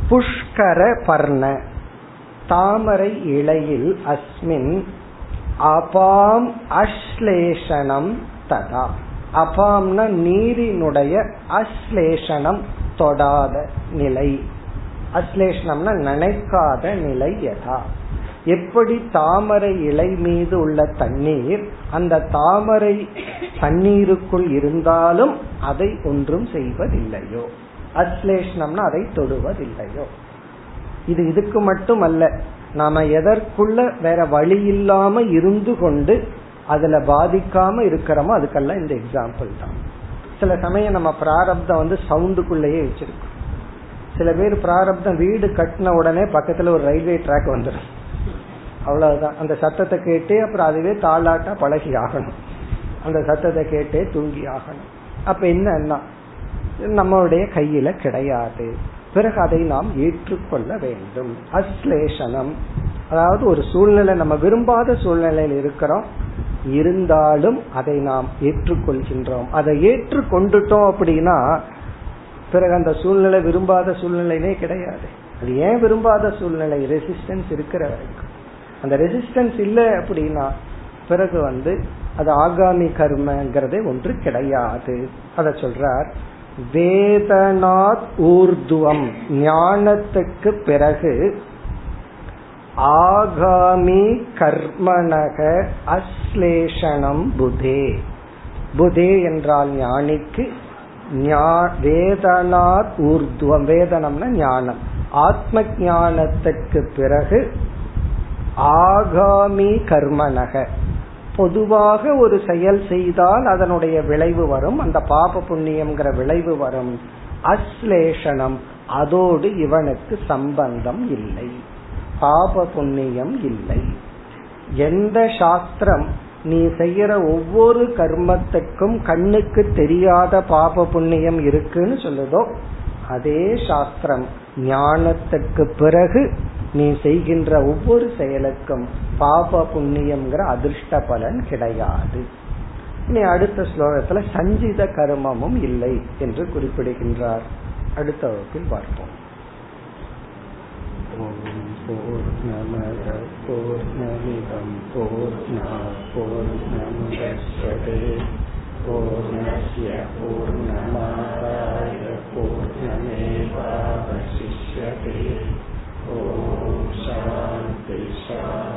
புஷ்கர பர்ண. தாமரை இலையில் அஸ்மின். அபாம் அஸ்லேஷனம் ததா. அபாம்னா நீரினுடைய அஸ்லேஷனம் தொடாத நிலை. அஸ்லேஷனம்னா நினைக்காத நிலை யதா. எப்படி தாமரை இலை மீது உள்ள தண்ணீர் அந்த தாமரை தண்ணீருக்குள் இருந்தாலும் அதை ஒன்றும் செய்வதில்லையோ? அஸ்லேஷனம்னா அதை தொடுவதில்லையோ? இது இதுக்கு மட்டும் அல்ல நாம எதற்குள்ள வேற வழி இல்லாம இருந்து கொண்டு அதுல பாதிக்காம இருக்கிறோமோ அதுக்கெல்லாம் இந்த எக்ஸாம்பிள் தான். சில சமயம் நம்ம பிராரப்தம் வந்து சவுண்டுக்குள்ளேயே வச்சிருக்கோம். சில பேர் பிராரப்தம் வீடு கட்டின உடனே பக்கத்துல ஒரு ரயில்வே ட்ராக் வந்துடும் அவ்வளவுதான். அந்த சத்தத்தை கேட்டு அப்புறம் அதுவே தாளாட்டா பழகி ஆகணும். அந்த சத்தத்தை கேட்டே தூங்கி ஆகணும். அப்ப என்ன நம்மளுடைய கையில கிடையாது. பிறகு அதை நாம் ஏற்றுக்கொள்ள வேண்டும். அஸ்லேஷனம். அதாவது ஒரு சூழ்நிலை நம்ம விரும்பாத சூழ்நிலையில் இருக்கிறோம். இருந்தாலும் அதை நாம் ஏற்றுக்கொள்கின்றோம். அதை ஏற்றுக்கொண்டுட்டோம் அப்படின்னா பிறகு அந்த சூழ்நிலை விரும்பாத சூழ்நிலையே கிடையாது. அது ஏன் விரும்பாத சூழ்நிலை? ரெசிஸ்டன்ஸ் இருக்கிற வரைக்கும். அந்த ரெசிஸ்டன்ஸ் இல்லை அப்படின்னா பிறகு வந்து அது ஆகாமி கர்மங்கிறதே ஒன்று கிடையாது. அத சொல்றார் வேதனாத் ஊர்துவம் ஞானத்துக்கு பிறகு ஆகாமி கர்மனக அஸ்லேஷனம் புதே. புதே என்றால் ஞானிக்கு வேதனாத் ஊர்துவம். வேதனம்னா ஞானம். ஆத்ம ஞானத்துக்கு பிறகு ஆகாமி கர்மனக. பொதுவாக ஒரு செயல் செய்தால் அதனுடைய விளைவு வரும். அந்த பாப புண்ணியம்ங்கிற விளைவு வரும். அஸ்லேஷனம். அதோடு இவனுக்கு சம்பந்தம் இல்லை. பாப புண்ணியம் இல்லை. எந்த சாஸ்திரம் நீ செய்யற ஒவ்வொரு கர்மத்துக்கும் கண்ணுக்கு தெரியாத பாப புண்ணியம் இருக்குன்னு சொல்லுதோ அதே சாஸ்திரம். ஞானத்துக்கு பிறகு நீ செய்கின்ற ஒவ்வொரு செயலுக்கும் பாப புண்ணியம்ங்கிற அதிர்ஷ்ட பலன் கிடையாது. இனி அடுத்த ஸ்லோகத்துல சஞ்சித கர்மமும் இல்லை என்று குறிப்பிடுகின்றார். அடுத்த வகுப்பில் பார்ப்போம். पूर्णमद पूर्णमिदं पूर्णा पूर्णमुदच्छते पूर्णस्य पूर्णमादाय पूर्णमेवावशिष्यते ॐ शान्ति शान्ति शान्ति